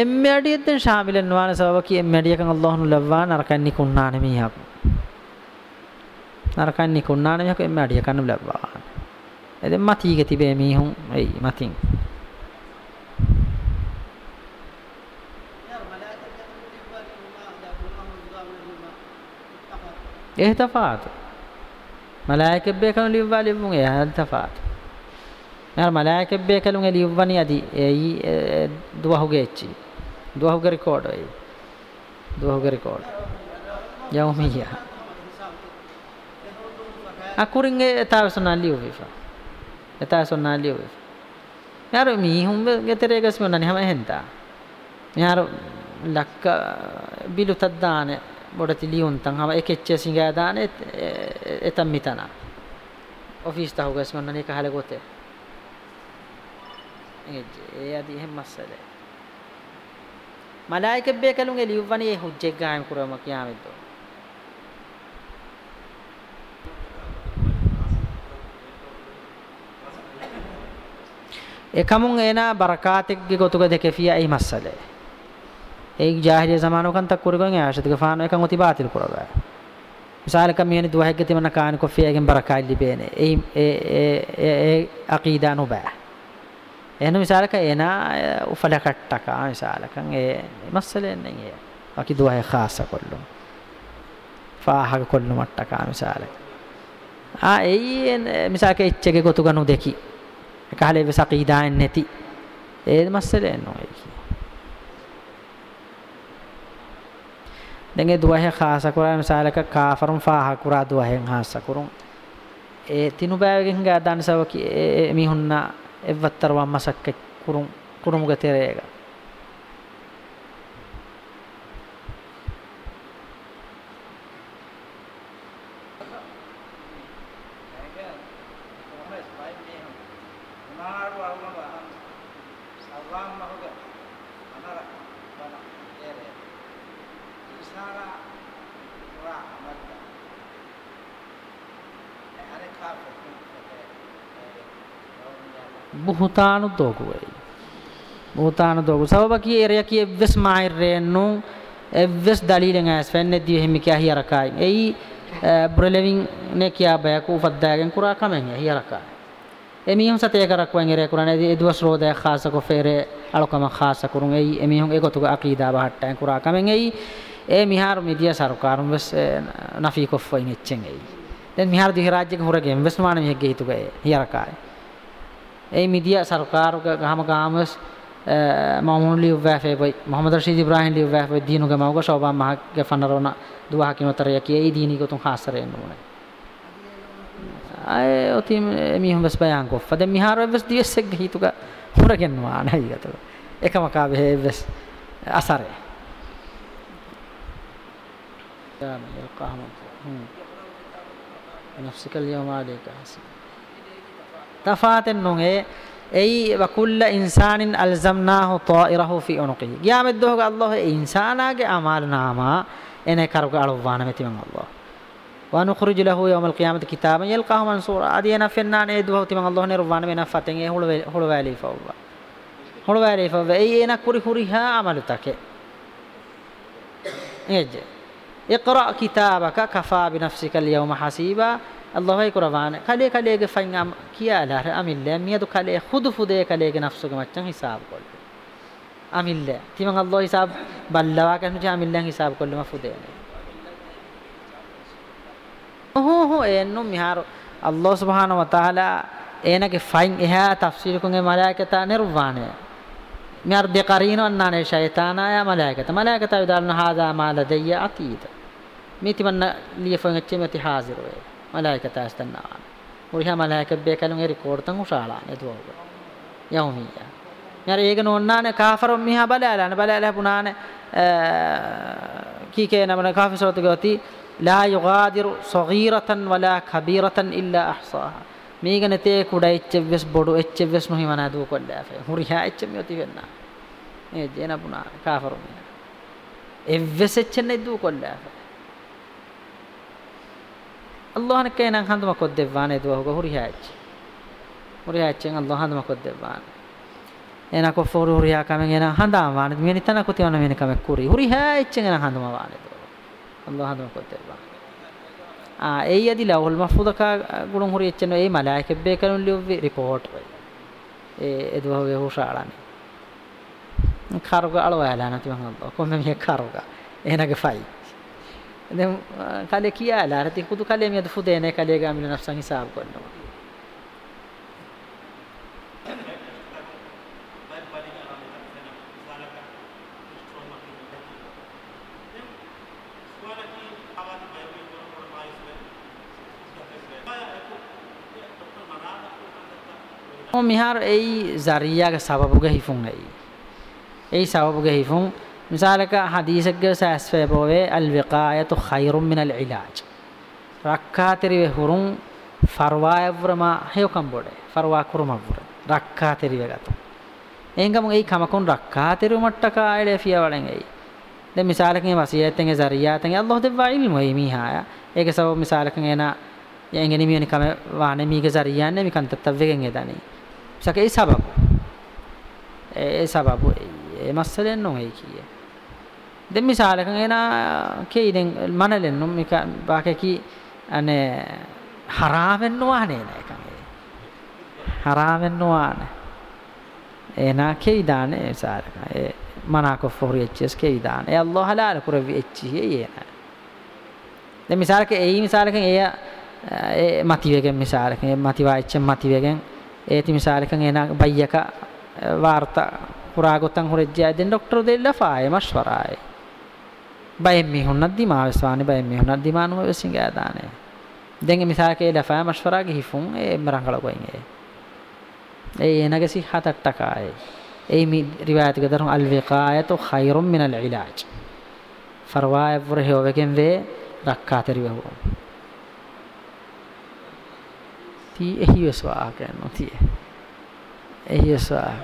එම්මඩියෙන් ශාමිලන් වාන සවකි එම්මඩියකන් අල්ලාහ්නු ලව්වා නරකන්නි කුණාන මීහක්. නරකන්නි කුණාන මීහක් එම්මඩියකන් ලව්වා. එදෙන් මතීක තිබේ මීහුන් එයි මතින්. එහතපාතු. මලායිකෙබ්බේ කනු ලිව්වා ලිව්වුන් එහතපාතු. යාර මලායිකෙබ්බේ කලුන් ලිව්වනි අදි ඒයි දුවහුගේ එච්චි. දුවහුගේ රෙකෝඩ් වෙයි. දුවහුගේ රෙකෝඩ්. යෞමියා. අකුරින් එතාවසනා ලිව්විෆා. එතාවසනා ලිව්විෆා. යාර මීහුම්බ ගෙතරේ ගස්මනනි හැම හෙන්තා. යාර ලක්ක බිලු තද්දානේ බොඩති ලියුන්තන් හම එක එච්චේ සිංහය දාන එතම් මිතන ඔෆිස් තහු ගස් මන්න එක හල ගොතේ ඒ අදි එහෙම මස්සල මලායික බේ කලුන්ගේ ලියුවනේ හුජ්ජෙක් ගායම් කරවම කියාමෙද්ද එකමුන් එනා බරකාතෙක්ගේ ගොතුක දෙකෙෆියා ඒ මස්සලේ এই ಜಾಹಿರಿಯ ಜಮಾನ ಕಂತ ಕುರುಗಂಗೆ ಆಶದಕ್ಕೆ ಫಾನು ಏಕಂ ಉತಿ ಬಾತಿಲ್ ಕುರಗ ಮಿಸಾಲ ಕಮ್ ಏನಿ ದುಹ ಹೆಗ್ಗತಿ ಮನ ಕಾನ್ ಕೊಫಿಯಾಗಿನ್ ಬರಕಾಲಿ ಬೇನೆ ಏ ಏ ಅಕೀದಾ ನುಬ ಏನು ಮಿಸಾಲಕ ಏನ ಫಲಕಟ್ಟಕ ಮಿಸಾಲಕಂ ಏ ಮಸಲೆ ನೇ ಅಕಿ ದುಹ ಖಾಸ ಕೊಲ್ಲು ಫಾಹ ಕೊಲ್ಲು ಮಟ್ಟಕ ಮಿಸಾಲಕ ಆ ಏ ಮಿಸಾಲಕ ಇಚ್ಚಗೆ ಗೊತುಗನು ದೇಕಿ ಕಾಲೆ ವಿಸಕೀದಾ ನೆತಿ ಏ ಮಸಲೆ ನೋ ಏಕಿ දැන් ඒ දුවහෙන් හාසකුරා මිසාලක කාෆරුන් ෆාහකුරා දුවහෙන් හාසකුරුන් ඒ තිනුබෑවගෙන් ගාදානසව කි මිහුන්න එවත්තර වම්මසක්ක කුරුම් කුරුමුග තෙරේගා ಮೂತಾನುದ್ದೋಗುವೈ ಮೂತಾನುದ್ದೋಗು ಸಬಬಕಿ ಏರಿಯಕಿ ಎವ್ವೆಸ್ ಮಾಯಿರ್ರೇನ್ನು ಎವ್ವೆಸ್ ದಲೀಲೆಂ ಆಸ್ ಫೆನ್ನೆದ್ದಿ ಹೆಮ್ಮಿ ಕ್ಯಾ ಹಿಯರಕಾಯಿ ಎಯಿ ಬ್ರಲೆವಿಂ ನೆ ಕ್ಯಾ ಬಯಕು ಫದ್ದಾಗೆಂ ಕುರಾ ಕಮೆಂ ಹಿಯರಕಾಯಿ එමිහුන් සතේකරක් වන් ඉරේ කුරාන එදවස් රෝදය ખાસක ફેરે අලකම ખાસ කරුන් එයි එමිහුන් ඒගොතුක අකීදා බහට්ටයන් කුරා කමෙන් එයි ඒ මිහාර මිදිය සරකාරුන් වෙස් නෆී කොෆයින් එච්චෙන් එයි දැන් මිහාර දිහ රාජ්‍යක හොරගෙන් වෙස්මාන මිහගේ හිතුගේ හියරකායි এই মিডিয়া सरकार हम गाम मामून लिव वह फे भाई मोहम्मद रशीद इब्राहिम लिव वह भाई दीनों के माओ का शोभा महा के फन रोना दुआ की नोतर या कि यही दीनी को तुम खास रहे उन्होंने आए ओती मी हम बस बयान को फदे मिहार बस दिए से गई तो का हमरा के नवान है तो एक मकाब है बस असर है يا القهر نفسك اليوم عليك حسن কাফাতেন اي وكل انسان الزمناه طائره في ফি উনকি গিয়ামেদ الله انسانا ইনসান আগে আমার নামা এনে কারক متي من الله ونخرج له يوم القيامة كتابا يلقاه منصورا أدي أنا فنان اي دوه تمن الله نربان من أفتن إيه هلو هلو عليه فوبا هلو عليه فوبا اي أنا كوري كوري ها عمل تك إيه اقرأ كتابك كفى بنفسك اليوم حسيبا الله يكرفان كلي كلي فين كيا لا أميل لا ميدو كلي خد فدي كلي نفسك ما تشن حساب كل أميل لا تيمان الله حساب بلوا كن جا أميل لا حساب كل ما فدي هو هو إنه مهار الله سبحانه وتعالى ඒනගේ ෆයින් එහා තෆ්සීරුකුගේ මලායිකතා නිර්වාණය මියර් දෙකරින වන්නානේ ෂයිතානාය මලායිකත මලායිකත විදාලන හාදා මාලදෙය අතීත මේ තිබන්න ලියෆන් එච්චෙම ති හාසිර වේ මලායිකත අස්තන්නාන මුරිහ මලායිකබ්බේ කලුන් එරි කෝර්තන් උශාලාන එතුවෝග යහුමිය යර ඒක නොන්නානේ කාෆරොන් මිහා බලාලාන බලාලා පුනානේ කීකේ නමන කාෆිසෝත ගති ලා යුගාදිරු සගීරතන් වලා කබීරතන් ඉල්ලා අහ්සාහා මේක නැතේ කුඩා එච්චෙව්ස් බොඩු එච්චෙව්ස් නොහිමනා දූ කොල්ලාෆේ මුරිහා එච්චෙම් යති වෙන්නා මේ ජේන පුනා කාෆරොන් එව්ස් එච්චෙන්නේ දූ කොල්ලාෆේ ಅಲ್ಲಾಹನ ಕೈ ನಂಗೆ ಹಂದಮ ಕೊದ್ದೆವ್ವಾನೆ ಇದು ಹೋಗ ಹುರಿ ಹಾಚಿ ಹುರಿ ಹಾಚಿ ಅಲ್ಲಾಹ ಹಂದಮ ಕೊದ್ದೆವ್ವಾನೆ ಏನ ಕೊಫೋರು ಹುರಿ ಹಾಕಮೆ ಏನ ಹಂದಾವಾನೆ ಮೇನಿ ತನ ಕುತಿವನ ಮೇನಿ ಕಮೆ ಕುರಿ ಹುರಿ ಹಾಚಿ ಏನ ಹಂದಮ ವಾನೆ ಇದು ಅಲ್ಲಾಹ ಹಂದಮ ಕೊದ್ದೆವ್ವಾನೆ ಆ ಏಯ್ ಅದಿ ಲೌಲ್ ಮಹಫೂದಕ ಗುಣ ಹುರಿ ಹೆಚ್ಚನ ಏ ಮಲಾಯಿಕೆ ಬೇಕನು ಲಿವ್ವಿ ರಿಪೋರ್ಟ್ ಏ ಇದು ಹೋಗಿ ಹುಷಾಳಾನೆ ಕಾರುಗ ಅಳವಾಯಲಾನ ತಿವಂಗ ಕೊಮ್ಮೆ ಕಾರುಗ ಏನಗೆ ಫೈ දැන් කලේ කියලා අර තිකුදු කලේ මියද ෆුදේ නැ කලේ ගාමින නෆ්සන් හිසාබ් කරනවා මිහාර ඒ ජරියාගේ සබබුගේ හිෆුන් නැයි ඒ සබබුගේ හිෆුන් මිසාලක හදීසක සෑස්වේ බොවේ අල් විකායතු ඛයිරුම් මිනල් ඉලාජ් රක්කාතරි වෙහුරුම් ෆර්වායව්‍රම හයකම් බොඩේ ෆර්වා කුරුමව්වර රක්කාතරි වෙගතු එංගම ඒ කමකොන් රක්කාතරි මට්ටක ආයලේ ෆියවලෙන් එයි දැන් මිසාලකේ වසියයෙන් සරියාතෙන් අල්ලාහ් දෙවා ඉල්මු එමිහාය ඒක සබ මිසාලකන් එන යංගනි මියනි කම වානේ මීක සරියන්නේ මිකන් තත්තවෙගෙන් එදනි සකේ සබබ ඒ සබබ ඒ මස්සලෙන් නොයි කියේ දැන් මිසාලකන් එනා කේයිදෙන් මනලෙන් නුම් මික වාකකි අනේ හරාවෙන්නවා නේ නේකන් හරාවෙන්නවා නේ එනා කේයිදානේ මිසාලකන් ඒ මනාකො ෆෝරි එච්චස් කේයිදානේ ඒ අල්ලාහ හලාල කුරවි එච්චි ඒ දැන් මිසාලක ඒ මිසාලකන් එයා ඒ මතිවගෙන් මිසාලකන් ඒ මතිවාච්ච මතිවගෙන් ඒති මිසාලකන් එනා බයියක වාර්තා පුරාගොත්තන් හොරෙජ්ජය දෙන් ඩොක්ටර් දෙල්ලා ෆාය මස්වරායි බයෙන් මිහුන්නක් දිමාවස්වානි බයෙන් මිහුන්නක් දිමානුම වෙසින්ගෑ දානේ දෙන් මිසාකේ දෆා මස්වරාගේ හිෆුන් ඒ මරංගල කොයින් ඒ ඒ එනගේ සිහතක් ටකායි ඒ මි රිවායත් ගදරම් අල් විකායතු ඛයිරුම් මිනල් ඉලාජ් ෆර්වාය වරහෝ වකෙන් වේ රක්කාත රිවහෝ තී එහි වස්වා කරනවා තී එහි වස්වා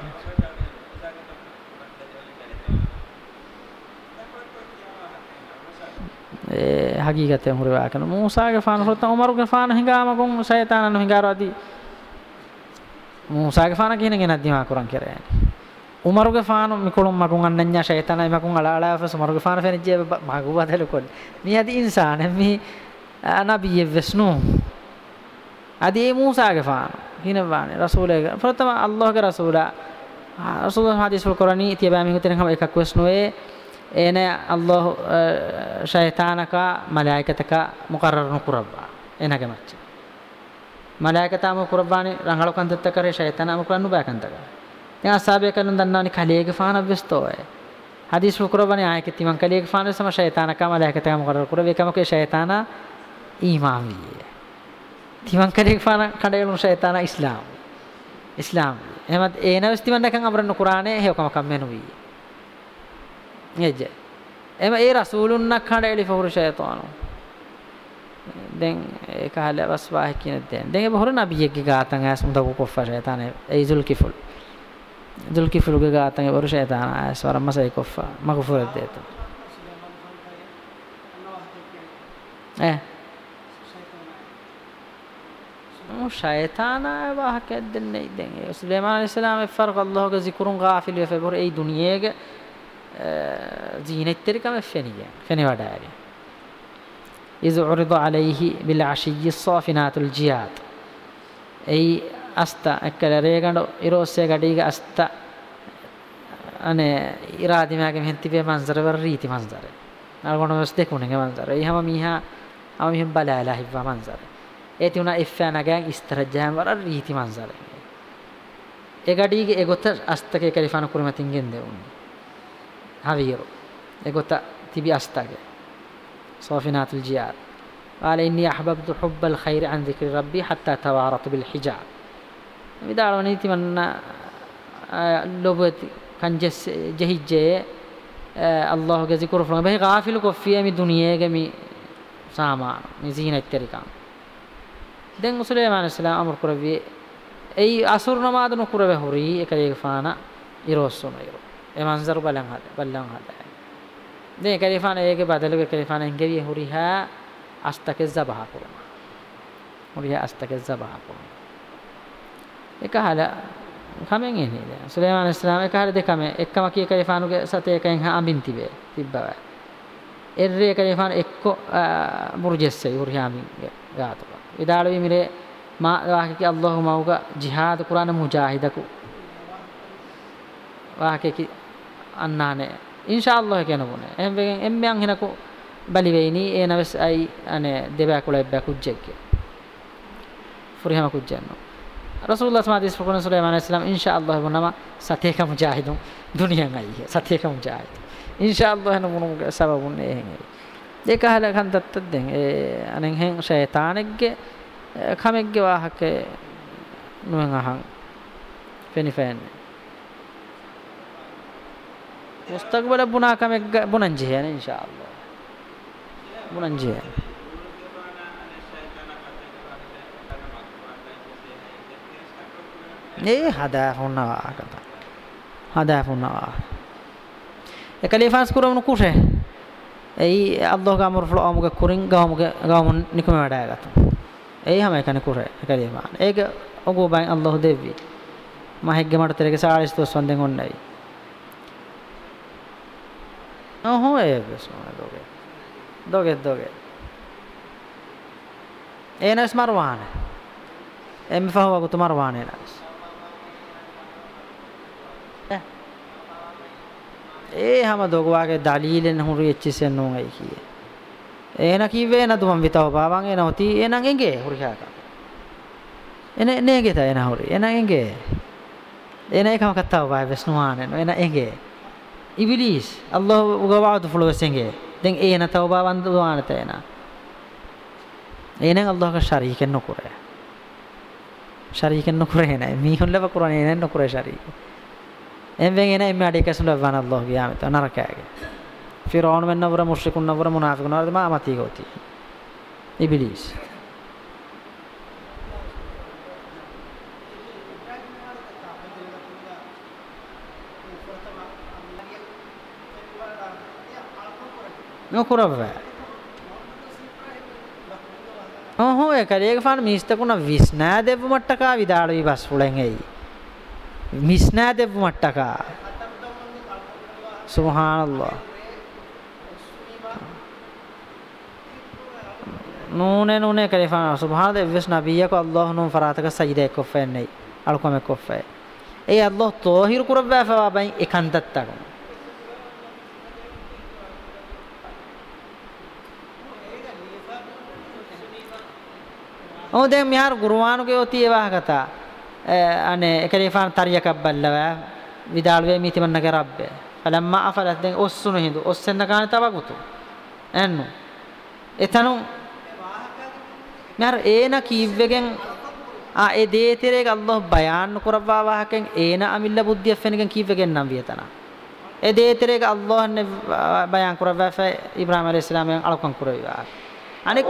ಹಗೀಗತೆ ಹುರಿವಾಕನು ಮೂಸಾಗೆ ಫಾನ ಹೊರತ ಉಮರುಗೆ ಫಾನ ಹಿಂಗಾಮಗುಂ ಶೈತಾನನು ಹಿಂಗಾರದಿ ಮೂಸಾಗೆ ಫಾನ ಕೀನಗೆ ನದ್ದಿಮಾ ಕುರಂ ಕೆರೆ ಉಮರುಗೆ ಫಾನು ಮಿಕುಳುಂ ಮಗುಂ ಅನ್ನನ್ಯ ಶೈತಾನ ಮಗುಂ ಅಳ ಅಳ ಫಸ ಉಮರುಗೆ ಫಾನ ಫೆನಿಜ್ಜೆ ಮಗು ಬದಲು ಕೊಡ್ ಮಿ ಅದಿ ಇನ್ಸಾನ ಮಿ ನಬಿಯ ವೆಸ್ನು ಅದೇ ಮೂಸಾಗೆ ಫಾನ ಹೀನವಾನೆ ರಸೂಲೆಗೆ ಪ್ರಥಮ ಅಲ್ಲಾಹ್ಗೆ ರಸೂಲ ರಸೂಲ ಹಾದಿಸ್ ಕೊರನಿ ತಿಯಬಾಮಿ ಹುತ್ತಿನ ಹಮ ಏಕಕ್ವೆಸ್ನುವೆ ena Allah shaytanaka malaikataka muqarrarun qurabba ena gematche malaikata mu qurbani rangalo kantata kare shaytana mu kurannu ba kantaka ya asabe kanun dannani kalege faana bisto e hadis mu qurbani ay ke timan kalege faana sama shaytanaka malaikata mu qarrar qurbe kama ke shaytana imami timan kalege faana kandelu shaytana islam islam එමත් ඒනවස් තිමන්නකන් අපරන්න කුරාණේ හේකමකම් මෙනුවී එජ්ජ එම ඒ රසූලුන්නක් හඬ එලි ෆහුරු ෂයතෝනෝ දැන් ඒක හල වස්වාහ කියන දැන් දැන් ඒ බොහොර නබියෙක්ගේ ගාතන් ඇස් මුදකු කොෆ ෂයතන ඒ ඉසුල් කිෆුල් ඉසුල් කිෆුල්ගේ ගාතන් ඒ බොහොර ෂයතන ඇස් වරමසයි කොෆ මගෆුර දෙත ඈ ශයතානා වාහකයක් දෙන්නේ දැන් සුලේමාන් ඉස්ලාමේ ෆර්ක් අල්ලාහගේ සිකුරුන් ගාෆිල් වෙ ෆබර් ඒ දුනියේගේ ජීනෙත්තරකම ෆෙනිය ෆෙනි වඩාරි ඉස් උරිද අලෛහි බිල් අෂිය්යි සාෆිනාතුල් ජියාත් එයි අස්ත එක්කල රේගඬ ඉරෝස්සේ ගඩීග අස්ත අනේ ඉරාදිමයාගේ මෙහෙන් තිබේ මන්සරවර රීති මන්සරේ අරගොන වස් දෙකුණේ මන්සරේ එහම මීහා අමහිම් බලාලා හිව්වා මන්සරේ ඒති උනා ඉෆ්ෆාන ගෑන් ඉස්තරජෑන් වර රීති මන්සරේ ඒ ගඩීගේ ඒ ගොත අස්තකේ කලිෆාන කුරුමතින් ගෙන් දෙවුන්නේ حغيره يقول تبي أستقى صافنات الجيار قال إني أحببت حب الخير عن ذكر ربي حتى توارط بالحجاب بدار ونيتي من آه، لوبت كان جس جهجة آه، الله جزي كرفنا به غافل كفية من دنيا جمي ساما من زينة التركام දැන් මුසලිමාන ඉස්ලාම් අමර කරවි ඒ අසුර නමාදන කරවෙ හොරි එක දෙක ෆාන ඉරොස්සම ඉරෝ එමන්සරු බලන් හද බලන් හද දැන් කලිෆාන ඒකේ බදලක කලිෆාන ඉංගරිය හුරිහා අස්තක සබහ කරන හුරිහා අස්තක සබහ කරන එක හල කමෙන් එන්නේ දැන් සුලේමාන් ඉස්ලාම එක හර දෙකම එකම කී කලිෆානුගේ සතේකෙන් හා අඹින් තිබේ තිබ්බව එර්රේ කලිෆාන එක්ක මුර්ජස්සේ හුරිහාමින් ගාතක විදාල විමිරේ මා වාහකේ අල්ලාහ් මවුග ජිහාද් කුරාන මුජාහිදකු වාහකේ අන්නානේ ඉන්ෂාල්ලාහ කියනබුනේ එම්බෙන් එම්මයන් හිනකු බලිවේනි ඒනවස් අයි අනේ දෙබැකුල බැකුජ්ජෙක් ෆුරිහම කුජ්ජන්නෝ රසූලුල්ලාහ සමාදි ස්පකන සුලයිමාන ඉස්ලාම් ඉන්ෂාල්ලාහ වුණම සතේක මුජාහිදුන් දුනියන් අයි සතේක මුජාහිද ඉන්ෂාල්ලාහ නමුණු සබබුන්නේ එහෙන් ඒක අහලා කන්තත්තත් දැන් ඒ අනෙන් හෙන් ෂයතානෙක්ගේ කමෙක්ගේ වාහකේ නුවන් අහන් පෙනිපෑන්නේ مستقبلا بناك بننجح يعني إن شاء الله بننجح ඒ හදාහුන්නවා කතා හදාහුන්නවා ඒ කලිෆාස් කුරමුණු කුෂේ ඒ අල්ලාහ් ගාමුර ෆ්ලෝ අමුග කුරින් ගාමුග ගාමුන් නිකම වැඩාගත්තා ඒ හැම එකන කුරේ කලිෆාන් ඒක ඔගෝ බයින් අල්ලාහ් දෙවි මහෙග්ග මට තෙරේක සාලිස් දොස් වන්දෙන් ඔන්නයි あほえ දෝගේ දෝගෙත් දෝගේ ඒනස් මරවාන එම් ෆහවකුතු මරවාන ඒනස් ඒ හැම දොගවාගේ දලීලෙන් හුරු එච්චිසෙන් නෝන් අයි කියේ ඒන කිව්වේ නතු මම විතව පාවන් එන හොති එනන් එගේ හුරු කෑකා එන නේගේ තයන හුරු එන එගේ එන එකම කතාව වයි වෙස්නුවාන එන එගේ ඉබිලිස් අල්ලාහ් උගවාදු ෆලෝසෙන්ගේ දැන් ඒන තවබවන් දුවානත එන ඒනෙන් අල්ලාහ්ගේ ශරීකෙන් නොකරේ ශරීකෙන් නොකරේ නෑ මීහුන්ලව කුරානේ නෑ නොකරේ ශරීක එම්වෙන් එන එම්ම අඩේ කසුල වන අල්ලාහ් ගියාමත නරකයාගේ ෆිරාවුන් වෙන්නවර මුෂ්රිකුන් නවර මුනාෆිකුන් නවර මා අමතී ගෝති ඉබිලිස් නොකුරව ඔහෝ එකරේගෆාන මිස්තකුණ විස්නා දෙව මට්ටකා විදාල විබස් පුලෙන් එයි මිස්නා දෙව මට්ටකා සුබ්හානල්ලාහ් නූනේ නූනේ කරේෆාන සුබ්හාන දෙව විස්නා බියක අල්ලාහ් නුම් ෆරාතක සජිදේ කොෆෙන්නේ අල්කොමෙ කොෆේ ඒ අල්ලාහ් තෝහිර කුරබ්බා ෆවාබයි එකන්තත්තකම ඔහුදෙන් මිහාර ගුරුවානුගේ ඔති ඒවා කතා අනේ එකලිෆාන් තරියකක් බල්ලවා විදාලුවේ මීතිමන්න කරබ්බේ ෆලම්මා අෆලත් දැන් ඔස්සුන හිඳු ඔස්සෙන්න කාණ තවගුතු එන්නු එතනු මර ඒන කීව්වෙගෙන් ආ ඒ දේතරේක අල්ලාහ් බයාන් කරවා වාහකෙන් ඒන අමිල්ල බුද්ධිය ෆෙනගෙන් කීව්වෙගෙන් නම් වියතන ඒ දේතරේක අල්ලාහ් නේ බයාන් කරවා ෆ ඉබ්‍රාහීම අලයිහිස් සලාමෙන් අලකම් කරවා අනෙක්